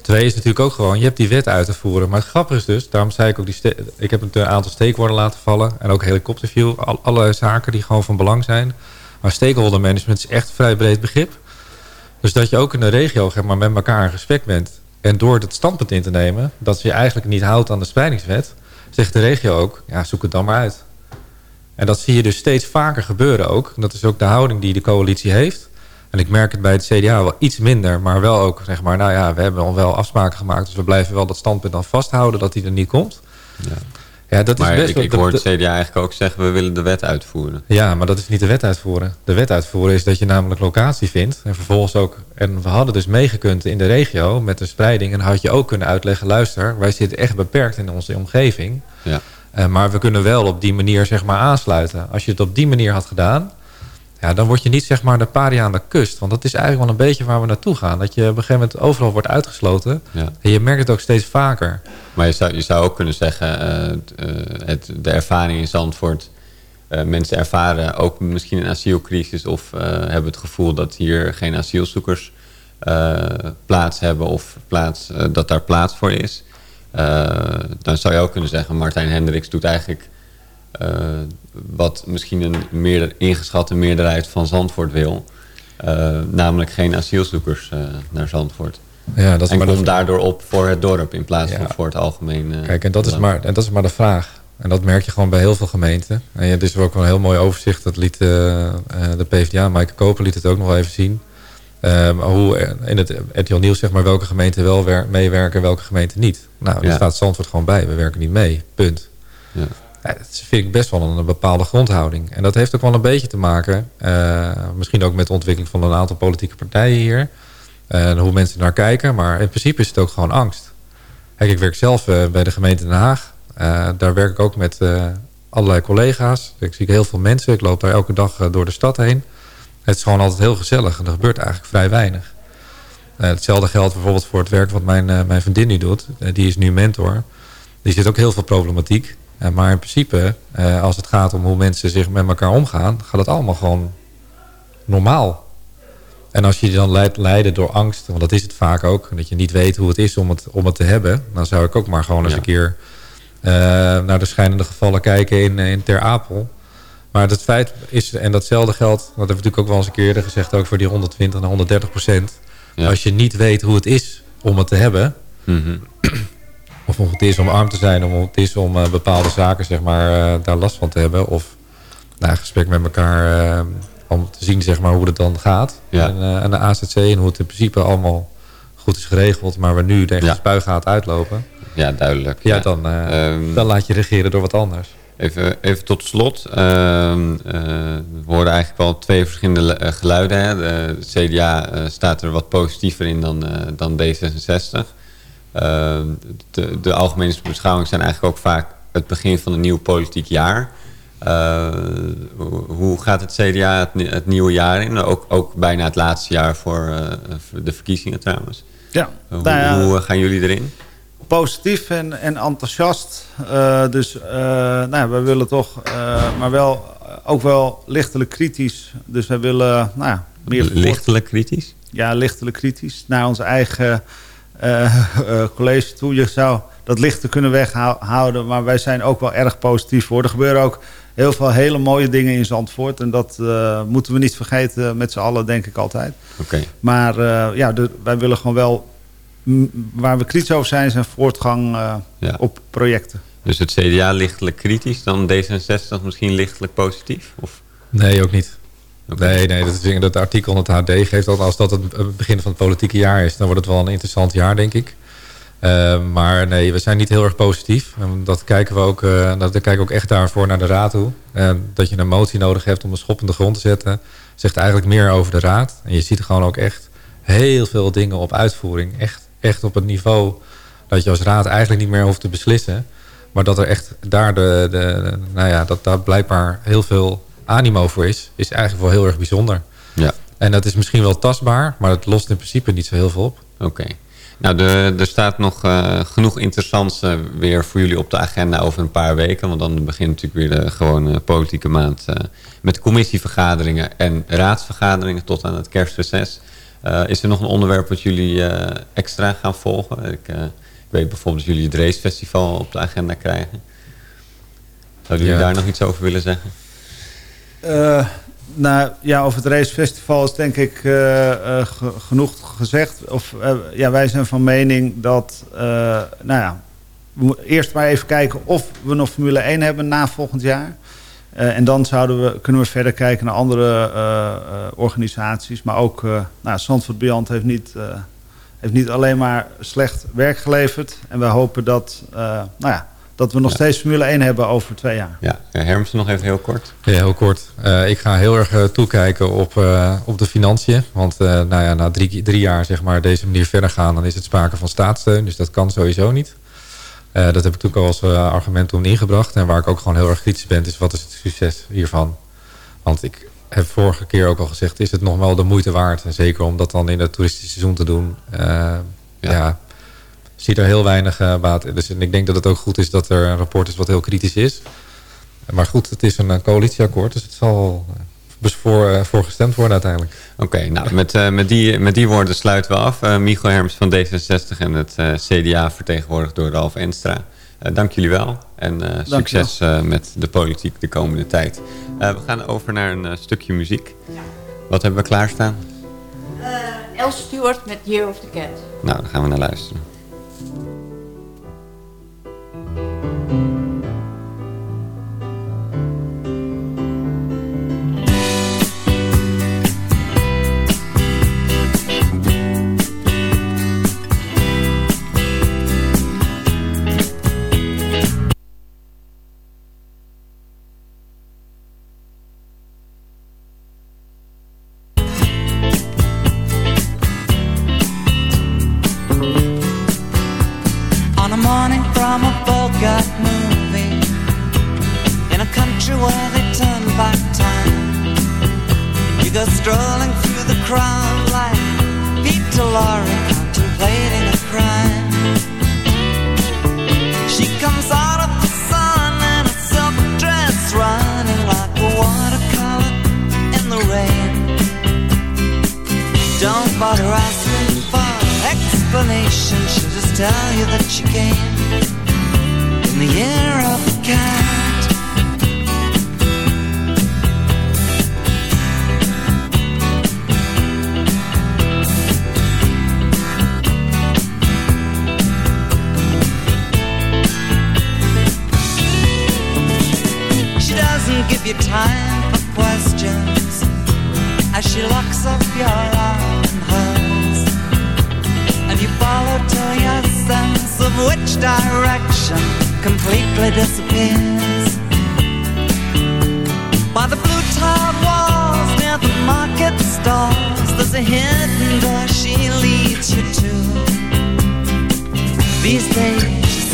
Twee is natuurlijk ook gewoon, je hebt die wet uit te voeren. Maar het grappige is dus, daarom zei ik ook, die ik heb een aantal steekwoorden laten vallen. En ook helikopterview. Al, alle zaken die gewoon van belang zijn. Maar stakeholder management is echt een vrij breed begrip. Dus dat je ook in de regio zeg maar, met elkaar in gesprek bent. En door het standpunt in te nemen, dat je eigenlijk niet houdt aan de spreidingswet. Zegt de regio ook, ja, zoek het dan maar uit. En dat zie je dus steeds vaker gebeuren ook. Dat is ook de houding die de coalitie heeft. En ik merk het bij het CDA wel iets minder. Maar wel ook, zeg maar, nou ja, we hebben al wel afspraken gemaakt. Dus we blijven wel dat standpunt dan vasthouden dat die er niet komt. Ja. Ja, dat maar is best ik, ik hoor het CDA eigenlijk ook zeggen, we willen de wet uitvoeren. ja, maar dat is niet de wet uitvoeren. De wet uitvoeren is dat je namelijk locatie vindt. En vervolgens ook... En we hadden dus meegekund in de regio met de spreiding. En had je ook kunnen uitleggen... luister, wij zitten echt beperkt in onze omgeving. Ja. Eh, maar we kunnen wel op die manier zeg maar aansluiten. Als je het op die manier had gedaan... Ja, dan word je niet zeg maar de paria aan de kust. Want dat is eigenlijk wel een beetje waar we naartoe gaan. Dat je op een gegeven moment overal wordt uitgesloten. Ja. En je merkt het ook steeds vaker. Maar je zou, je zou ook kunnen zeggen, eh, eh, het, de ervaring in Zandvoort... mensen ervaren ook misschien een asielcrisis... of hebben het gevoel dat hier geen asielzoekers plaats hebben... of plaats, dat daar plaats voor is. Eh, dan zou je ook kunnen zeggen, Martijn Hendricks doet eigenlijk... eh, wat misschien een meerder, ingeschatte meerderheid van Zandvoort wil... Eh, namelijk geen asielzoekers naar Zandvoort. Ja, dat is en maar de- komt daardoor op voor het dorp in plaats Ja. van voor het algemeen. Kijk, en dat, is maar, en dat is maar de vraag. En dat merk je gewoon bij heel veel gemeenten. En ja, dit is ook wel een heel mooi overzicht. Dat liet de PvdA, Maaike Koper liet het ook nog wel even zien. Ehm, hoe eh, in het RTL Nieuws zeg maar welke gemeenten wel wer- meewerken, welke gemeenten niet. Nou, daar Ja. staat Zandvoort gewoon bij. We werken niet mee. Punt. Ja. Ja, dat vind ik best wel een, bepaalde grondhouding. En dat heeft ook wel een beetje te maken... eh, misschien ook met de ontwikkeling van een aantal politieke partijen hier... En hoe mensen naar kijken. Maar in principe is het ook gewoon angst. Kijk, ik werk zelf eh, bij de gemeente Den Haag. Daar werk ik ook met allerlei collega's. Ik zie heel veel mensen. Ik loop daar elke dag door de stad heen. Het is gewoon altijd heel gezellig. En er gebeurt eigenlijk vrij weinig. Eh, hetzelfde geldt bijvoorbeeld voor het werk wat mijn, eh, mijn vriendin nu doet. Eh, die is nu mentor. Die zit ook heel veel problematiek. Maar in principe, als het gaat om hoe mensen zich met elkaar omgaan... gaat het allemaal gewoon normaal. En als je je dan leidt leiden door angst, want dat is het vaak ook... dat je niet weet hoe het is om het, om het te hebben... dan zou ik ook maar gewoon eens Ja. een keer... naar de schijnende gevallen kijken in, in Ter Apel. Maar het feit is, en datzelfde geldt... dat hebben we natuurlijk ook wel eens een keer eerder gezegd... ook voor die 120 en 130 procent. Ja. Als je niet weet hoe het is om het te hebben... Mhm. of hoe het is om arm te zijn... of hoe het is om eh, bepaalde zaken zeg maar, eh, daar last van te hebben... of nou, een gesprek met elkaar... eh, om te zien zeg maar, hoe het dan gaat. Ja. En, en de AZC en hoe het in principe allemaal goed is geregeld... maar we nu tegen Ja. de spuigaat uitlopen... Ja, duidelijk. ja, dan, eh, Ehm, dan laat je regeren door wat anders. Even, even tot slot. Ehm, eh, we horen eigenlijk wel twee verschillende eh, geluiden. Hè. De, CDA eh, staat er wat positiever in dan, dan D66. Ehm, de, de algemene beschouwingen zijn eigenlijk ook vaak het begin van een nieuw politiek jaar. Eh, hoe- gaat het CDA het, ni- het nieuwe jaar in? Ook, ook bijna het laatste jaar voor voor de verkiezingen trouwens. Ja, Hoe, nou ja, hoe gaan jullie erin? Positief en, en enthousiast. Eh, dus eh, nou ja, we willen toch, eh, maar wel ook wel lichtelijk kritisch. Dus wij willen nou ja, meer Lichtelijk kritisch? ja, lichtelijk kritisch naar onze eigen college toe. Je zou dat lichter kunnen weghouden, maar wij zijn ook wel erg positief voor. Er gebeuren ook heel veel hele mooie dingen in Zandvoort. En dat moeten we niet vergeten met z'n allen, denk ik altijd. Oké. Maar ja, de- wij willen gewoon wel... Waar we kritisch over zijn, zijn voortgang eh, Ja. op projecten. Dus het CDA lichtelijk kritisch, dan D66 misschien lichtelijk positief? Of? Nee, ook niet. Nee, nee dat, is, dat artikel in het HD geeft dat als dat het het begin van het politieke jaar is, dan wordt het wel een interessant jaar, denk ik. Eh, maar nee, we zijn niet heel erg positief. En dat kijken we ook, eh, dat, daar kijken we ook echt daarvoor naar de raad toe. En dat je een motie nodig hebt om een schop in de grond te zetten, zegt eigenlijk meer over de raad. En je ziet er gewoon ook echt heel veel dingen op uitvoering. Echt, echt op het niveau dat je als raad eigenlijk niet meer hoeft te beslissen. Maar dat er echt daar, de, de, nou ja, dat daar blijkbaar heel veel animo voor is, is eigenlijk wel heel erg bijzonder. Ja, En dat is misschien wel tastbaar, maar het lost in principe niet zo heel veel op. oké. Nou, er, er staat nog eh, genoeg interessants eh, weer voor jullie op de agenda over een paar weken. Want dan begint natuurlijk weer de gewone politieke maand eh, met commissievergaderingen en raadsvergaderingen tot aan het kerstreces. Eh, is er nog een onderwerp wat jullie eh, extra gaan volgen? Ik, eh, ik weet bijvoorbeeld dat jullie het racefestival op de agenda krijgen. Zouden jullie Ja. daar nog iets over willen zeggen? Nou ja, over het racefestival is denk ik ge- genoeg gezegd. Of, ja, wij zijn van mening dat, nou ja, we moeten eerst maar even kijken of we nog Formule 1 hebben na volgend jaar. Eh, en dan zouden we, kunnen we verder kijken naar andere eh, eh, organisaties. Maar ook, eh nou, Zandvoort Beyond heeft niet, eh, heeft niet alleen maar slecht werk geleverd. En wij hopen dat, eh, nou ja, dat we nog Ja. steeds Formule 1 hebben over twee jaar. Ja, Hermsen nog even heel kort. Ja, heel kort. Eh, ik ga heel erg toekijken op, eh, op de financiën. Want eh, nou ja, na drie, drie jaar zeg maar, deze manier verder gaan... dan is het sprake van staatssteun. Dus dat kan sowieso niet. Eh, dat heb ik natuurlijk al als eh, argument toen ingebracht. En waar ik ook gewoon heel erg kritisch ben... is wat is het succes hiervan? Want ik heb vorige keer ook al gezegd... is het nog wel de moeite waard? En zeker om dat dan in het toeristische seizoen te doen... eh, Ja. ja. zie er heel weinig baat in. Dus en ik denk dat het ook goed is dat er een rapport is wat heel kritisch is. Maar goed, het is een coalitieakkoord, dus het zal voor, eh, voor gestemd worden uiteindelijk. Oké, nou met, eh, met, die, met die woorden sluiten we af. Eh Micho Herms van D66 en het eh, CDA vertegenwoordigd door Ralf Enstra. Eh, dank jullie wel en eh, succes eh, met de politiek de komende tijd. Eh, we gaan over naar een stukje muziek. Wat hebben we klaarstaan? Eh El Stewart met Year of the Cat. Nou, daar gaan we naar luisteren.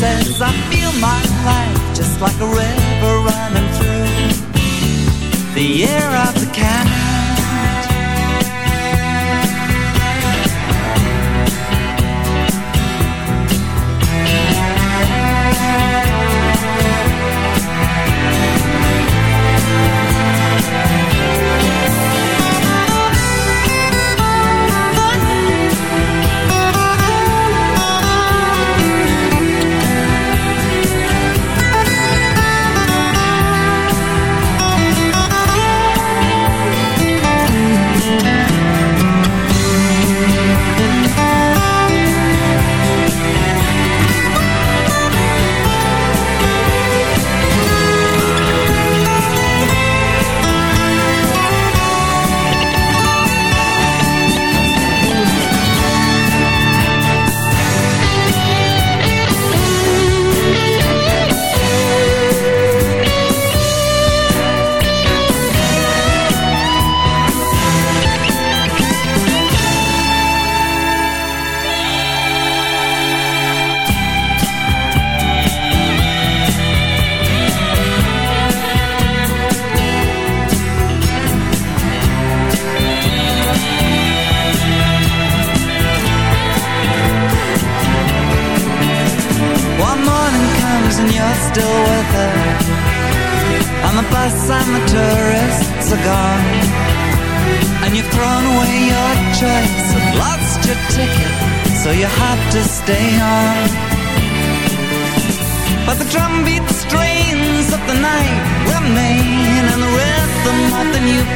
Says, I feel my life just like a river running through the year of the cat.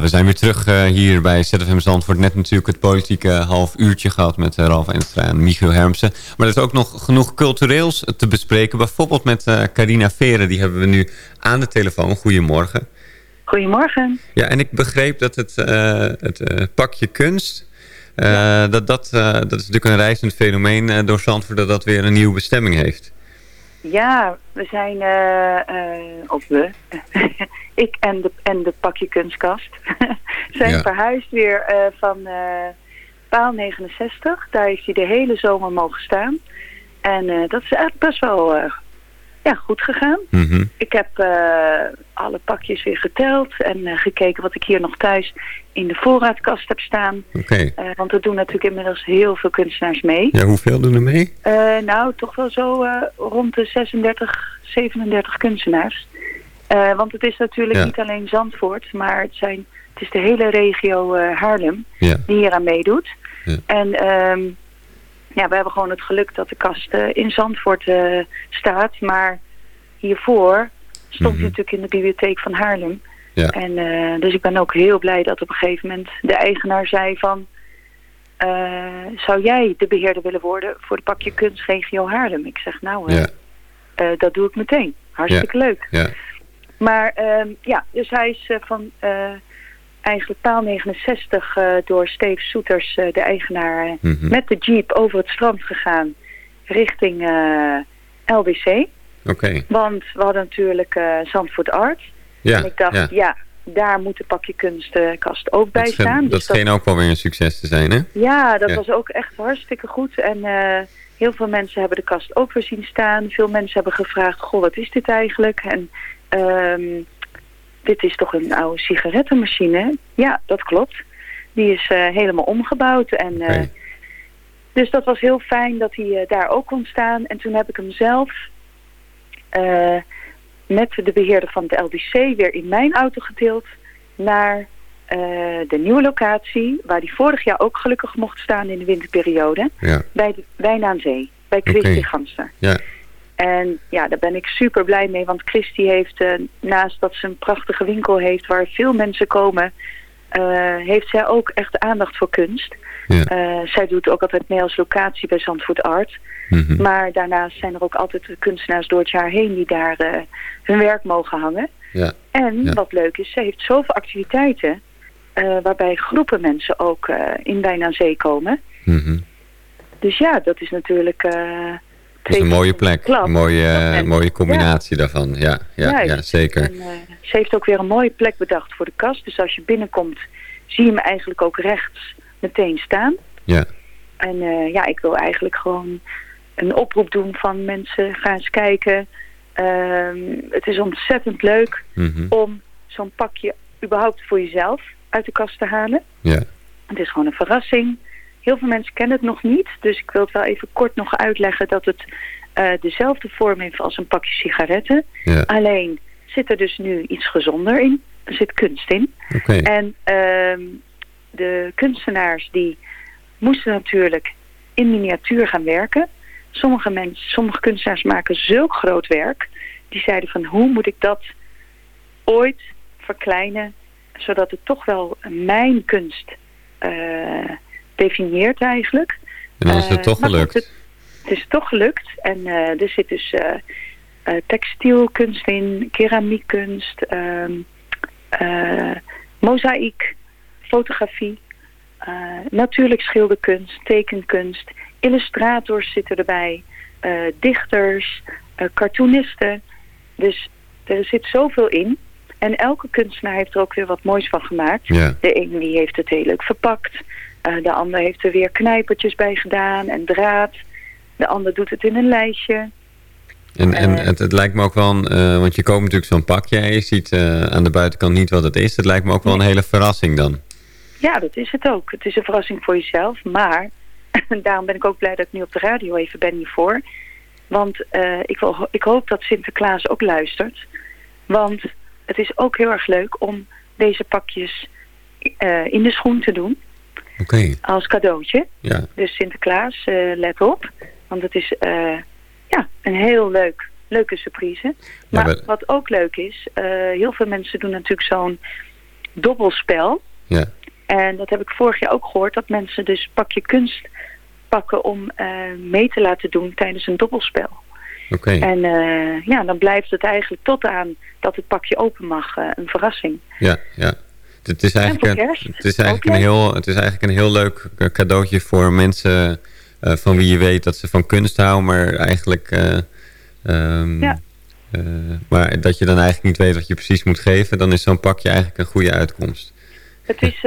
Ja, we zijn weer terug eh, hier bij ZFM Zandvoort. Net natuurlijk het politieke half uurtje gehad met uh, Ralf Enstra en Michiel Hermsen. Maar er is ook nog genoeg cultureels te bespreken. Bijvoorbeeld met eh, Carina Veren, die hebben we nu aan de telefoon. Goedemorgen. Goedemorgen. Ja, en ik begreep dat het, eh, het eh, pakje kunst... eh, dat, dat, eh, dat is natuurlijk een reizend fenomeen eh, door Zandvoort... dat dat weer een nieuwe bestemming heeft. Ja, we zijn, eh, eh, of we, ik en de, en de pakje kunstkast, zijn Ja. verhuisd weer eh, van paal 69. Daar heeft hij de hele zomer mogen staan. En dat is eigenlijk best wel ja, goed gegaan. Mhm. Ik heb eh, alle pakjes weer geteld en eh, gekeken wat ik hier nog thuis in de voorraadkast heb staan. Oké. Eh, want er doen natuurlijk inmiddels heel veel kunstenaars mee. Ja, hoeveel doen er mee? Nou, toch wel zo rond de 36, 37 kunstenaars. Want het is natuurlijk Ja. niet alleen Zandvoort, maar het, zijn, het is de hele regio Haarlem Ja. die hier aan meedoet. Ja. En ehm, ja, we hebben gewoon het geluk dat de kast eh, in Zandvoort eh, staat. Maar hiervoor stond hij natuurlijk in de bibliotheek van Haarlem. Ja. En, eh, dus ik ben ook heel blij dat op een gegeven moment de eigenaar zei van... zou jij de beheerder willen worden voor de pakje kunstregio Haarlem? Ik zeg nou, Ja. dat doe ik meteen. Hartstikke leuk. Ja. Maar ehm, ja, dus hij is van eigenlijk paal 69 eh, door Steve Soeters, eh, de eigenaar, eh, Mhm. met de jeep over het strand gegaan richting LBC. Oké. Want we hadden natuurlijk Zandvoort Art. Ja, en ik dacht, ja. ja. daar moet de pakje kunstkast ook bij Dat, staan. dat Dus dat- scheen ook wel weer een succes te zijn, hè? ja, dat Ja. was ook echt hartstikke goed. En heel veel mensen hebben de kast ook weer zien staan. Veel mensen hebben gevraagd, goh, wat is dit eigenlijk? En ehm, dit is toch een oude sigarettenmachine? Ja, dat klopt. Die is eh, helemaal omgebouwd. En eh, Dus dat was heel fijn dat hij eh, daar ook kon staan. En toen heb ik hem zelf met de beheerder van het LBC weer in mijn auto getild naar de nieuwe locatie, waar hij vorig jaar ook gelukkig mocht staan in de winterperiode, Ja. bij de Wijn aan Zee, bij Christy Ganster. Ja. En ja, daar ben ik super blij mee, want Christy heeft, eh, naast dat ze een prachtige winkel heeft waar veel mensen komen, eh, heeft zij ook echt aandacht voor kunst. Ja. Eh, zij doet ook altijd mee als locatie bij Zandvoort Art. Mhm. Maar daarnaast zijn er ook altijd kunstenaars door het jaar heen die daar hun werk mogen hangen. Ja. En Ja. wat leuk is, ze heeft zoveel activiteiten waarbij groepen mensen ook in Wijn aan Zee komen. Mhm. Dus ja, dat is natuurlijk... is een mooie plek. klap. Een mooie, eh, En- mooie combinatie daarvan. Ja, ja, ja zeker. En, eh, ze heeft ook weer een mooie plek bedacht voor de kast. Dus als je binnenkomt, zie je hem eigenlijk ook rechts meteen staan. Ja. En eh, ja, ik wil eigenlijk gewoon een oproep doen van mensen, ga eens kijken. Ehm, het is ontzettend leuk Mhm. om zo'n pakje überhaupt voor jezelf uit de kast te halen. Ja. Het is gewoon een verrassing. Heel veel mensen kennen het nog niet. Dus ik wil het wel even kort nog uitleggen dat het eh, dezelfde vorm heeft als een pakje sigaretten. Ja. Alleen zit er dus nu iets gezonder in. Er zit kunst in. En ehm, de kunstenaars die moesten natuurlijk in miniatuur gaan werken. Sommige mensen, sommige kunstenaars maken zulk groot werk. Die zeiden van hoe moet ik dat ooit verkleinen. Zodat het toch wel mijn kunst eh, definieert eigenlijk. En dan is het Eh, toch gelukt. het, het is toch gelukt. En eh, er zit dus eh, textielkunst in, keramiekkunst, ehm eh, mozaïek, fotografie, natuurlijk schilderkunst, tekenkunst, illustrators zitten erbij, dichters, cartoonisten. Dus er zit zoveel in. En elke kunstenaar heeft er ook weer wat moois van gemaakt. Ja. De een die heeft het heel leuk verpakt. Eh, de ander heeft er weer knijpertjes bij gedaan en draad. De ander doet het in een lijstje. En, en Eh. het, het lijkt me ook wel, een, eh, want je koopt natuurlijk zo'n pakje en je ziet aan de buitenkant niet wat het is. Het lijkt me ook wel een hele verrassing dan. Ja, dat is het ook. Het is een verrassing voor jezelf. Maar daarom ben ik ook blij dat ik nu op de radio even ben hiervoor. Want ik, wil, ik hoop dat Sinterklaas ook luistert. Want het is ook heel erg leuk om deze pakjes in de schoen te doen. Als cadeautje. Ja. Dus Sinterklaas, eh, let op. Want het is eh, ja, een heel leuk, leuke surprise. Maar maar- wat ook leuk is, eh, heel veel mensen doen natuurlijk zo'n dobbelspel. Ja. En dat heb ik vorig jaar ook gehoord, dat mensen dus pakje kunst pakken om mee te laten doen tijdens een dobbelspel. Oké. En ja, dan blijft het eigenlijk tot aan dat het pakje open mag een verrassing. Ja, ja. Het is eigenlijk, een, het is eigenlijk, een, heel, het is eigenlijk een heel leuk eh, cadeautje voor mensen eh, van wie je weet dat ze van kunst houden, maar eigenlijk... ehm, Ja. maar dat je dan eigenlijk niet weet wat je precies moet geven, dan is zo'n pakje eigenlijk een goede uitkomst. Het is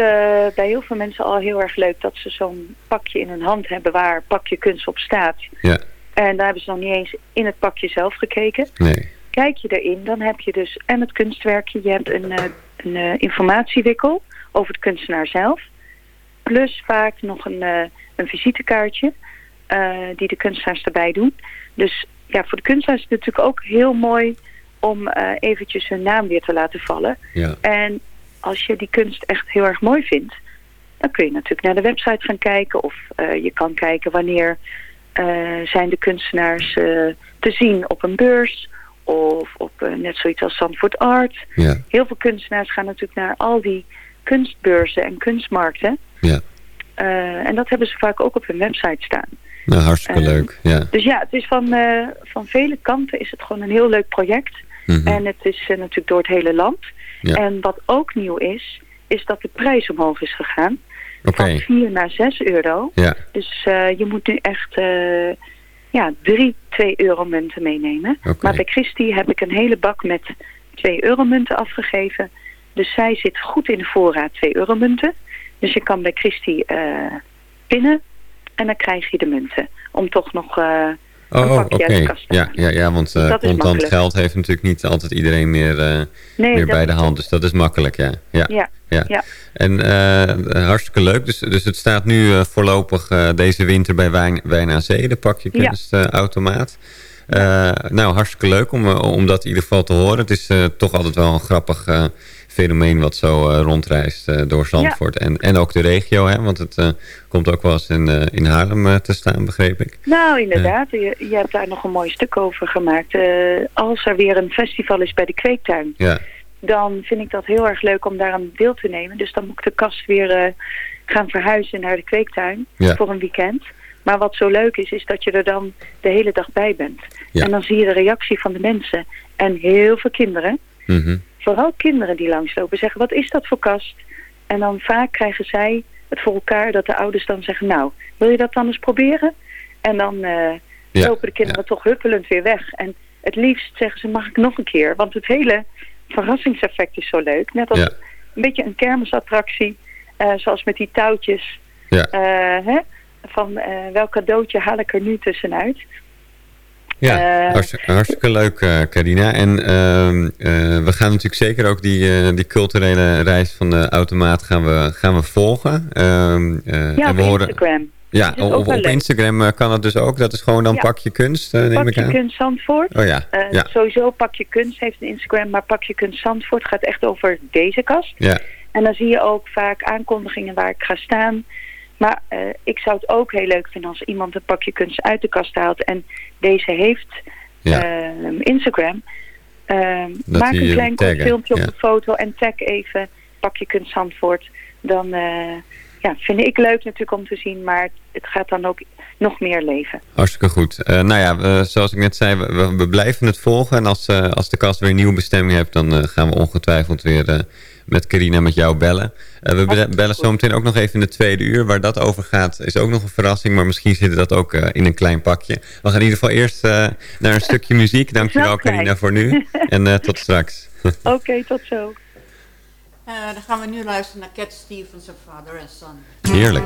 bij heel veel mensen al heel erg leuk dat ze zo'n pakje in hun hand hebben waar pakje kunst op staat. Ja, En daar hebben ze nog niet eens in het pakje zelf gekeken. nee. Kijk je erin, dan heb je dus en het kunstwerkje. Je hebt een, eh, een eh, informatiewikkel over de kunstenaar zelf. Plus vaak nog een, eh, een visitekaartje die de kunstenaars erbij doen. Dus ja, voor de kunstenaars is het natuurlijk ook heel mooi om eventjes hun naam weer te laten vallen. Ja. En als je die kunst echt heel erg mooi vindt, dan kun je natuurlijk naar de website gaan kijken. Of je kan kijken wanneer zijn de kunstenaars te zien op een beurs. Of op eh, net zoiets als Zandvoort Art. Ja. Heel veel kunstenaars gaan natuurlijk naar al die kunstbeurzen en kunstmarkten. Ja. Eh, en dat hebben ze vaak ook op hun website staan. Nou, hartstikke Eh, leuk. Ja. Dus ja, het is van, van vele kanten is het gewoon een heel leuk project. Mhm. En het is natuurlijk door het hele land. Ja. En wat ook nieuw is, is dat de prijs omhoog is gegaan. Oké. Van 4 naar 6 euro. Ja. Dus je moet nu echt ja, drie 2 euro munten meenemen. Oké. Maar bij Christie heb ik een hele bak met 2 euro munten afgegeven. Dus zij zit goed in de voorraad 2 euro munten. Dus je kan bij Christie eh pinnen en dan krijg je de munten. Om toch nog eh, Oh, een oké. Ja, ja, ja, want is contant makkelijk. geld heeft natuurlijk niet altijd iedereen meer, eh, Nee, meer bij de hand. Dus dat is makkelijk, ja. Ja, Ja, ja. ja. En eh, hartstikke leuk. Dus, dus het staat nu voorlopig deze winter bij Wijn, Wijn aan Zee, de pakje kunstautomaat. Nou, hartstikke leuk om, om dat in ieder geval te horen. Het is toch altijd wel een grappig fenomeen wat zo eh, rondreist eh, door Zandvoort. En, en ook de regio, hè, want het eh, komt ook wel eens in, in Haarlem te staan, begreep ik. Nou, inderdaad. Je, je hebt daar nog een mooi stuk over gemaakt. Als er weer een festival is bij de Kweektuin, Ja, dan vind ik dat heel erg leuk om daar aan deel te nemen. Dus dan moet ik de kast weer gaan verhuizen naar de Kweektuin Ja. voor een weekend. Maar wat zo leuk is, is dat je er dan de hele dag bij bent. Ja. En dan zie je de reactie van de mensen. En heel veel kinderen, Mhm. Vooral kinderen die langslopen, zeggen wat is dat voor kast? En dan vaak krijgen zij het voor elkaar dat de ouders dan zeggen, nou, wil je dat dan eens proberen? En dan eh, Ja, lopen de kinderen toch huppelend weer weg. En het liefst zeggen ze, mag ik nog een keer? Want het hele verrassingseffect is zo leuk. Net als Ja. een beetje een kermisattractie, eh, zoals met die touwtjes. Ja. Eh, hè? Van welk cadeautje haal ik er nu tussenuit? Ja, Eh, hartstikke, hartstikke leuk, eh, Carina. En ehm, eh, we gaan natuurlijk zeker ook die, die culturele reis van de automaat gaan we, gaan we volgen. Ehm, eh, ja, en op horen, Instagram. Ja, op, op. Instagram kan dat dus ook. Dat is gewoon dan Ja. pak je kunst, neem ik Pakje aan. Kunst Zandvoort. Oh ja, ja, Sowieso Pakje Kunst heeft een Instagram, maar Pakje Kunst Zandvoort gaat echt over deze kast. ja, En dan zie je ook vaak aankondigingen waar ik ga staan. Maar eh, ik zou het ook heel leuk vinden als iemand een pakje kunst uit de kast haalt. En deze heeft ja. ehm, Instagram. Ehm, maak een je klein kort filmpje op ja. de foto en tag even pakje kunst Zandvoort. Dan eh, ja, vind ik leuk natuurlijk om te zien, maar het gaat dan ook nog meer leven. hartstikke goed. Eh, nou ja, eh, zoals ik net zei, we, blijven het volgen. En als, eh, als de kast weer een nieuwe bestemming heeft, dan eh, gaan we ongetwijfeld weer eh, met Carina met jou bellen. Eh, we be- bellen zo meteen ook nog even in de tweede uur. Waar dat over gaat, is ook nog een verrassing. Maar misschien zit dat ook eh, in een klein pakje. We gaan in ieder geval eerst eh, naar een stukje muziek. Dankjewel. Carina voor nu. En eh, tot straks. Oké, tot zo. Eh, dan gaan we nu luisteren naar Cat Stevens en Father and Son. Heerlijk.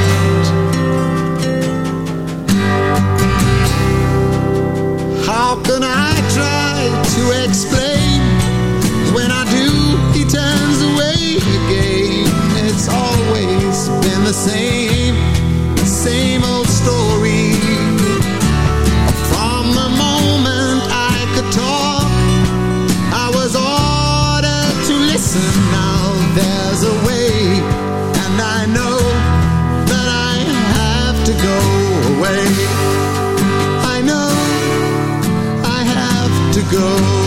How can I try to explain? When I do, he turns away again. It's always been the same, go.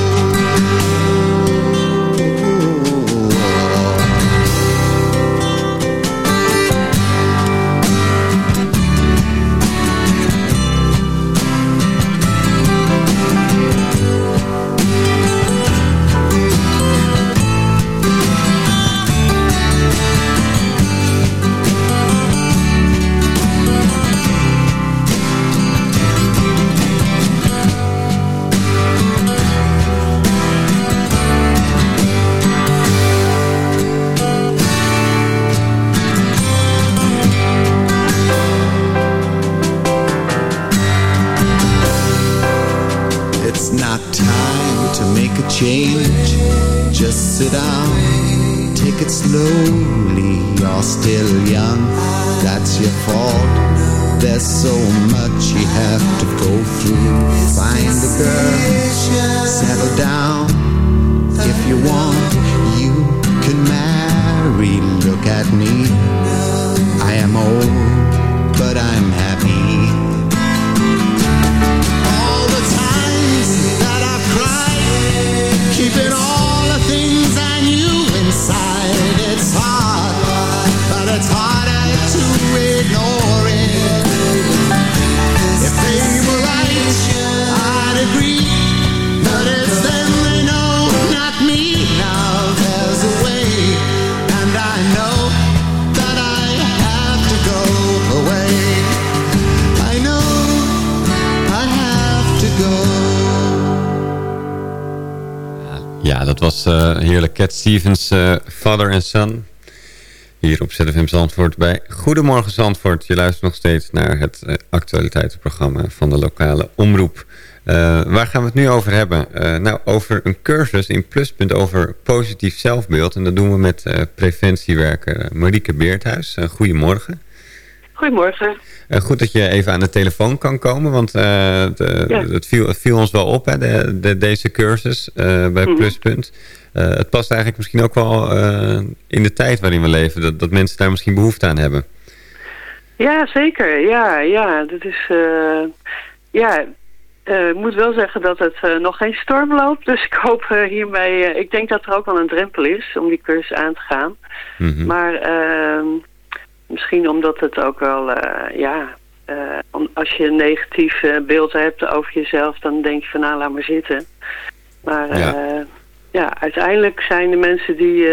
I am old, was eh, heerlijk. Cat Stevens, eh, Father and Son. Hier op ZFM Zandvoort bij Goedemorgen Zandvoort. Je luistert nog steeds naar het eh, actualiteitenprogramma van de lokale omroep. Waar gaan we het nu over hebben? Nou, over een cursus in Pluspunt over positief zelfbeeld. En dat doen we met preventiewerker Marieke Beerthuis. Goedemorgen. Goedemorgen. Eh, goed dat je even aan de telefoon kan komen, want eh, de- Ja. het, viel, het viel ons wel op, hè, de, de, deze cursus eh, bij Mhm. Pluspunt. Het past eigenlijk misschien ook wel in de tijd waarin we leven, dat, dat mensen daar misschien behoefte aan hebben. Ja, zeker. Ja, ja. Dat is... ja, ik moet wel zeggen dat het nog geen storm loopt. Dus ik hoop hiermee... ik denk dat er ook wel een drempel is om die cursus aan te gaan. Mhm. Maar ehm, misschien omdat het ook wel... eh, ja, eh, om, als je een negatief eh, beeld hebt over jezelf... dan denk je van nou, laat maar zitten. Maar Ja. ja, uiteindelijk zijn de mensen die,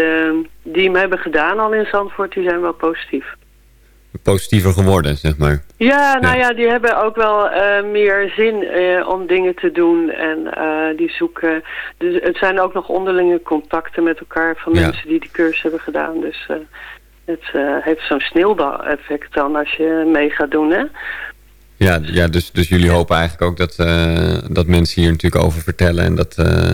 die hem hebben gedaan al in Zandvoort... die zijn wel positief. Positiever geworden, zeg maar. Ja, nou ja, die hebben ook wel meer zin om dingen te doen. En die zoeken... Dus het zijn ook nog onderlinge contacten met elkaar van Ja. mensen die die cursus hebben gedaan. Dus het eh, heeft zo'n sneeuwbal-effect dan als je mee gaat doen, hè? Ja, ja dus, dus jullie hopen eigenlijk ook dat, eh, dat mensen hier natuurlijk over vertellen en dat, eh,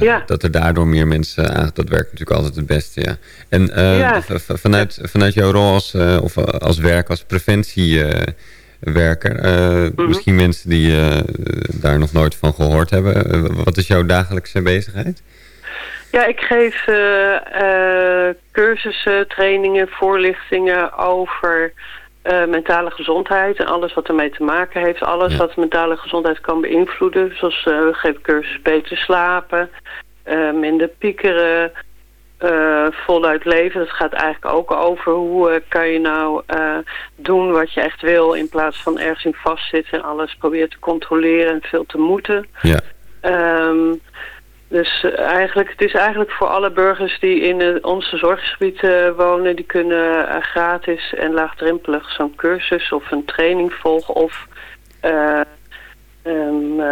Ja. dat er daardoor meer mensen aan... Dat werkt natuurlijk altijd het beste, ja. En Ja. vanuit, vanuit jouw rol als, of als werk, als preventiewerker... Mhm. misschien mensen die daar nog nooit van gehoord hebben. wat is jouw dagelijkse bezigheid? Ja, ik geef eh, eh, cursussen, trainingen, voorlichtingen over eh, mentale gezondheid en alles wat ermee te maken heeft. Alles Ja. wat mentale gezondheid kan beïnvloeden. Zoals eh, we geven cursus beter slapen, minder piekeren, voluit leven. Dat gaat eigenlijk ook over hoe kan je nou doen wat je echt wil in plaats van ergens in vastzitten en alles proberen te controleren en veel te moeten. Ja. Ehm, dus eh, eigenlijk, het is eigenlijk voor alle burgers die in eh, onze zorggebied eh, wonen, die kunnen gratis en laagdrempelig zo'n cursus of een training volgen of eh, een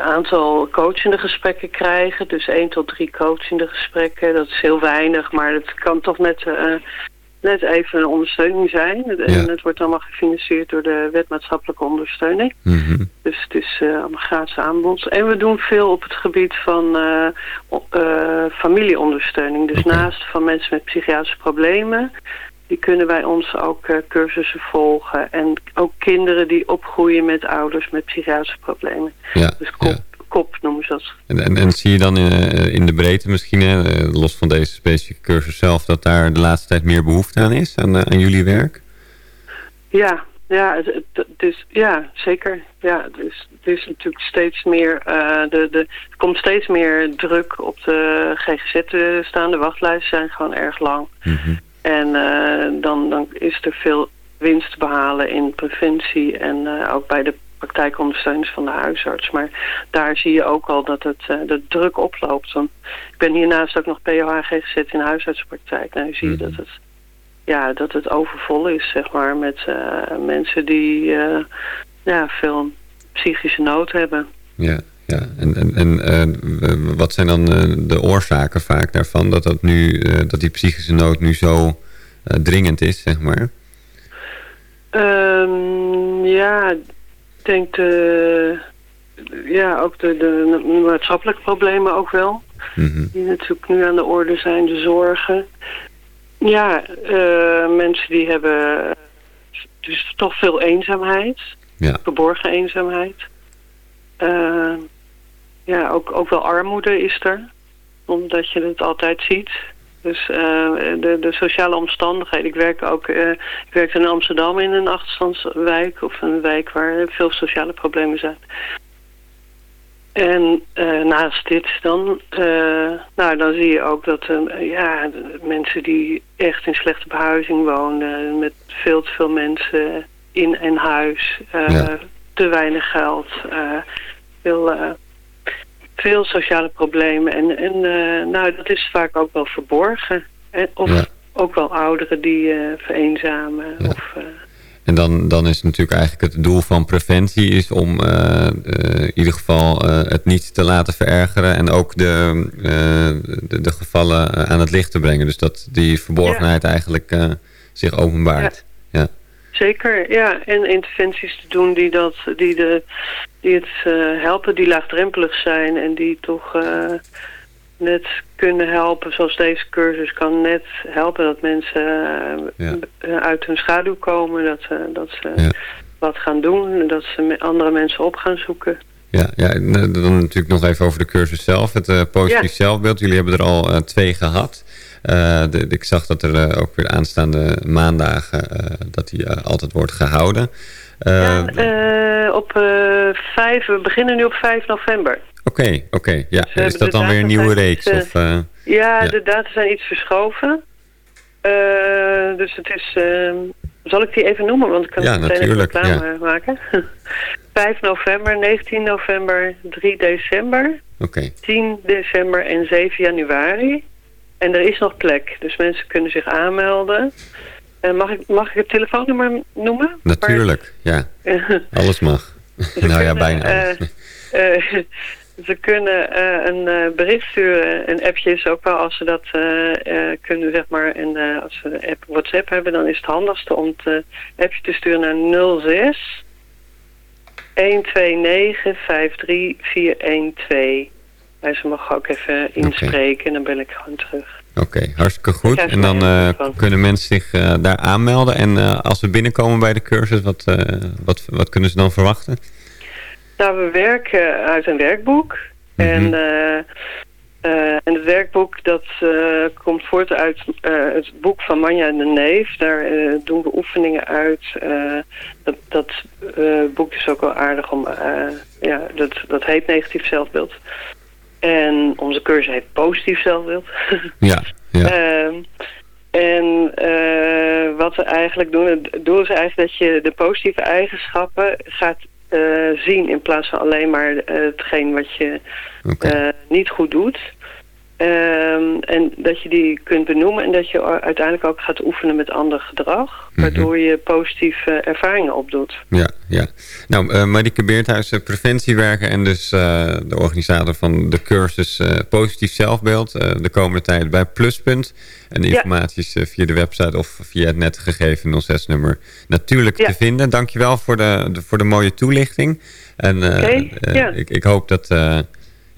aantal coachende gesprekken krijgen. Dus één tot drie coachende gesprekken. Dat is heel weinig, maar het kan toch net, net even een ondersteuning zijn. En het wordt allemaal gefinancierd door de wet maatschappelijke ondersteuning. Mhm. Dus het is eh, allemaal gratis aanbod. En we doen veel op het gebied van eh, o- eh, familieondersteuning. Dus naast van mensen met psychiatrische problemen... die kunnen bij ons ook cursussen volgen. En ook kinderen die opgroeien met ouders met psychiatrische problemen. Ja, Dus kop, kop noemen ze dat. En, en, en zie je dan in, eh, in de breedte misschien, hè, eh, los van deze specifieke cursus zelf... dat daar de laatste tijd meer behoefte aan is, aan, eh, aan jullie werk? Ja, ja, het, het- het is, ja zeker. Ja, het is, het is natuurlijk steeds meer, de, de, er komt steeds meer druk op de GGZ te staan. De wachtlijsten zijn gewoon erg lang. En eh, dan, dan is er veel winst te behalen in preventie en ook bij de praktijkondersteuners van de huisarts. Maar daar zie je ook al dat het, eh, de druk oploopt. Want ik ben hiernaast ook nog POH GGZ in de huisartspraktijk. Nou, zie je dat het ja, dat het overvol is, zeg maar, met eh, mensen die eh, ja, veel psychische nood hebben. Ja, ja. En, en, en wat zijn dan de oorzaken vaak daarvan? Dat, dat, nu, dat die psychische nood nu zo dringend is, zeg maar? Ehm, ja, ik denk de, ja, ook de, de maatschappelijke problemen ook wel. Mhm. Die natuurlijk nu aan de orde zijn, de zorgen. Ja, eh, mensen die hebben dus toch veel eenzaamheid. Ja. Verborgen eenzaamheid. Eh, ja, ook, ook wel armoede is er. Omdat je het altijd ziet. Dus eh, de, de sociale omstandigheden. Ik werk ook eh, ik werk in Amsterdam in een achterstandswijk. Of een wijk waar veel sociale problemen zijn. En eh, naast dit dan, nou, dan zie je ook dat ja, mensen die echt in slechte behuizing wonen, met veel te veel mensen in en huis, Ja. te weinig geld, veel, veel sociale problemen. En, en eh, nou, dat is vaak ook wel verborgen. Of Ja. ook wel ouderen die vereenzamen. Of, eh, En dan, dan is natuurlijk eigenlijk het doel van preventie is om in ieder geval het niet te laten verergeren en ook de, de, de gevallen aan het licht te brengen. Dus dat die verborgenheid eigenlijk zich openbaart. Zeker, ja. En interventies te doen die, dat, die, de, die het eh, helpen, die laagdrempelig zijn en die toch eh, net kunnen helpen. Zoals deze cursus kan net helpen dat mensen eh, Ja. uit hun schaduw komen. Dat, ze dat ze wat gaan doen, dat ze andere mensen op gaan zoeken. Ja, ja, en, dan natuurlijk nog even over de cursus zelf. Het positief Ja. zelfbeeld. Jullie hebben er al twee gehad. Eh, de, ik zag dat er eh, ook weer aanstaande maandagen eh, dat die altijd wordt gehouden. Eh, Eh, op eh 5, we beginnen nu op 5 november. Oké, oké. ja. hebben Is dat dan weer een nieuwe reeks? Of, Ja, Ja. de data zijn iets verschoven. Dus het is... eh, zal ik die even noemen? Want ik kan Ja, meteen even reclame maken. 5 november, 19 november, 3 december, Oké, 10 december en 7 januari. En er is nog plek, dus mensen kunnen zich aanmelden. Eh, mag, ik, mag ik het telefoonnummer noemen? natuurlijk. Ja, alles mag. nou ja, bijna eh, alles. eh, ze kunnen eh, een bericht sturen. Een appje is ook wel als ze dat kunnen, zeg maar. En als ze een app WhatsApp hebben, dan is het handigste om het appje te sturen naar 06 129 53412. En ze mogen ook even inspreken en dan ben ik gewoon terug. Oké, hartstikke goed. En dan eh, kunnen mensen zich eh, daar aanmelden. En eh, als ze binnenkomen bij de cursus, wat, wat, wat kunnen ze dan verwachten? Nou, we werken uit een werkboek. Mhm. En, en het werkboek dat komt voort uit het boek van Manja en de Neef. Daar doen we oefeningen uit. Dat dat boek is ook wel aardig om... ja, dat, dat heet negatief zelfbeeld. En onze cursus heet positief zelfbeeld. Ja, ja. Ehm, en eh, wat we eigenlijk doen, het doel is eigenlijk dat je de positieve eigenschappen gaat eh, zien in plaats van alleen maar eh, hetgeen wat je niet goed doet. Ehm, en dat je die kunt benoemen en dat je uiteindelijk ook gaat oefenen met ander gedrag. Waardoor je positieve ervaringen opdoet. Ja, ja. Nou, eh Marieke Beerthuis, eh, preventiewerker en dus eh, de organisator van de cursus Positief Zelfbeeld. de komende tijd bij Pluspunt. En de informatie is via de website of via het net gegeven 06-nummer natuurlijk te vinden. Dankjewel voor de, de, voor de mooie toelichting. En Oké, ja. ik, ik hoop dat,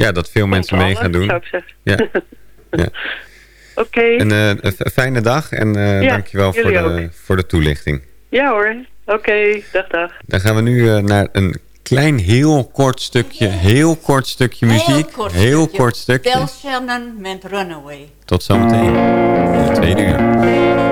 ja, dat veel mensen mee gaan doen. zou ik zeggen. Ja. ja. Oké. En, eh, een fijne dag en eh Ja, dankjewel voor de, voor de toelichting. Ja hoor. Oké, dag dag. Dan gaan we nu eh, naar een klein, heel kort stukje, heel kort stukje muziek. kort Heel stukje. kort stukje. Shannon met Runaway. Tot zometeen. Tweede uur.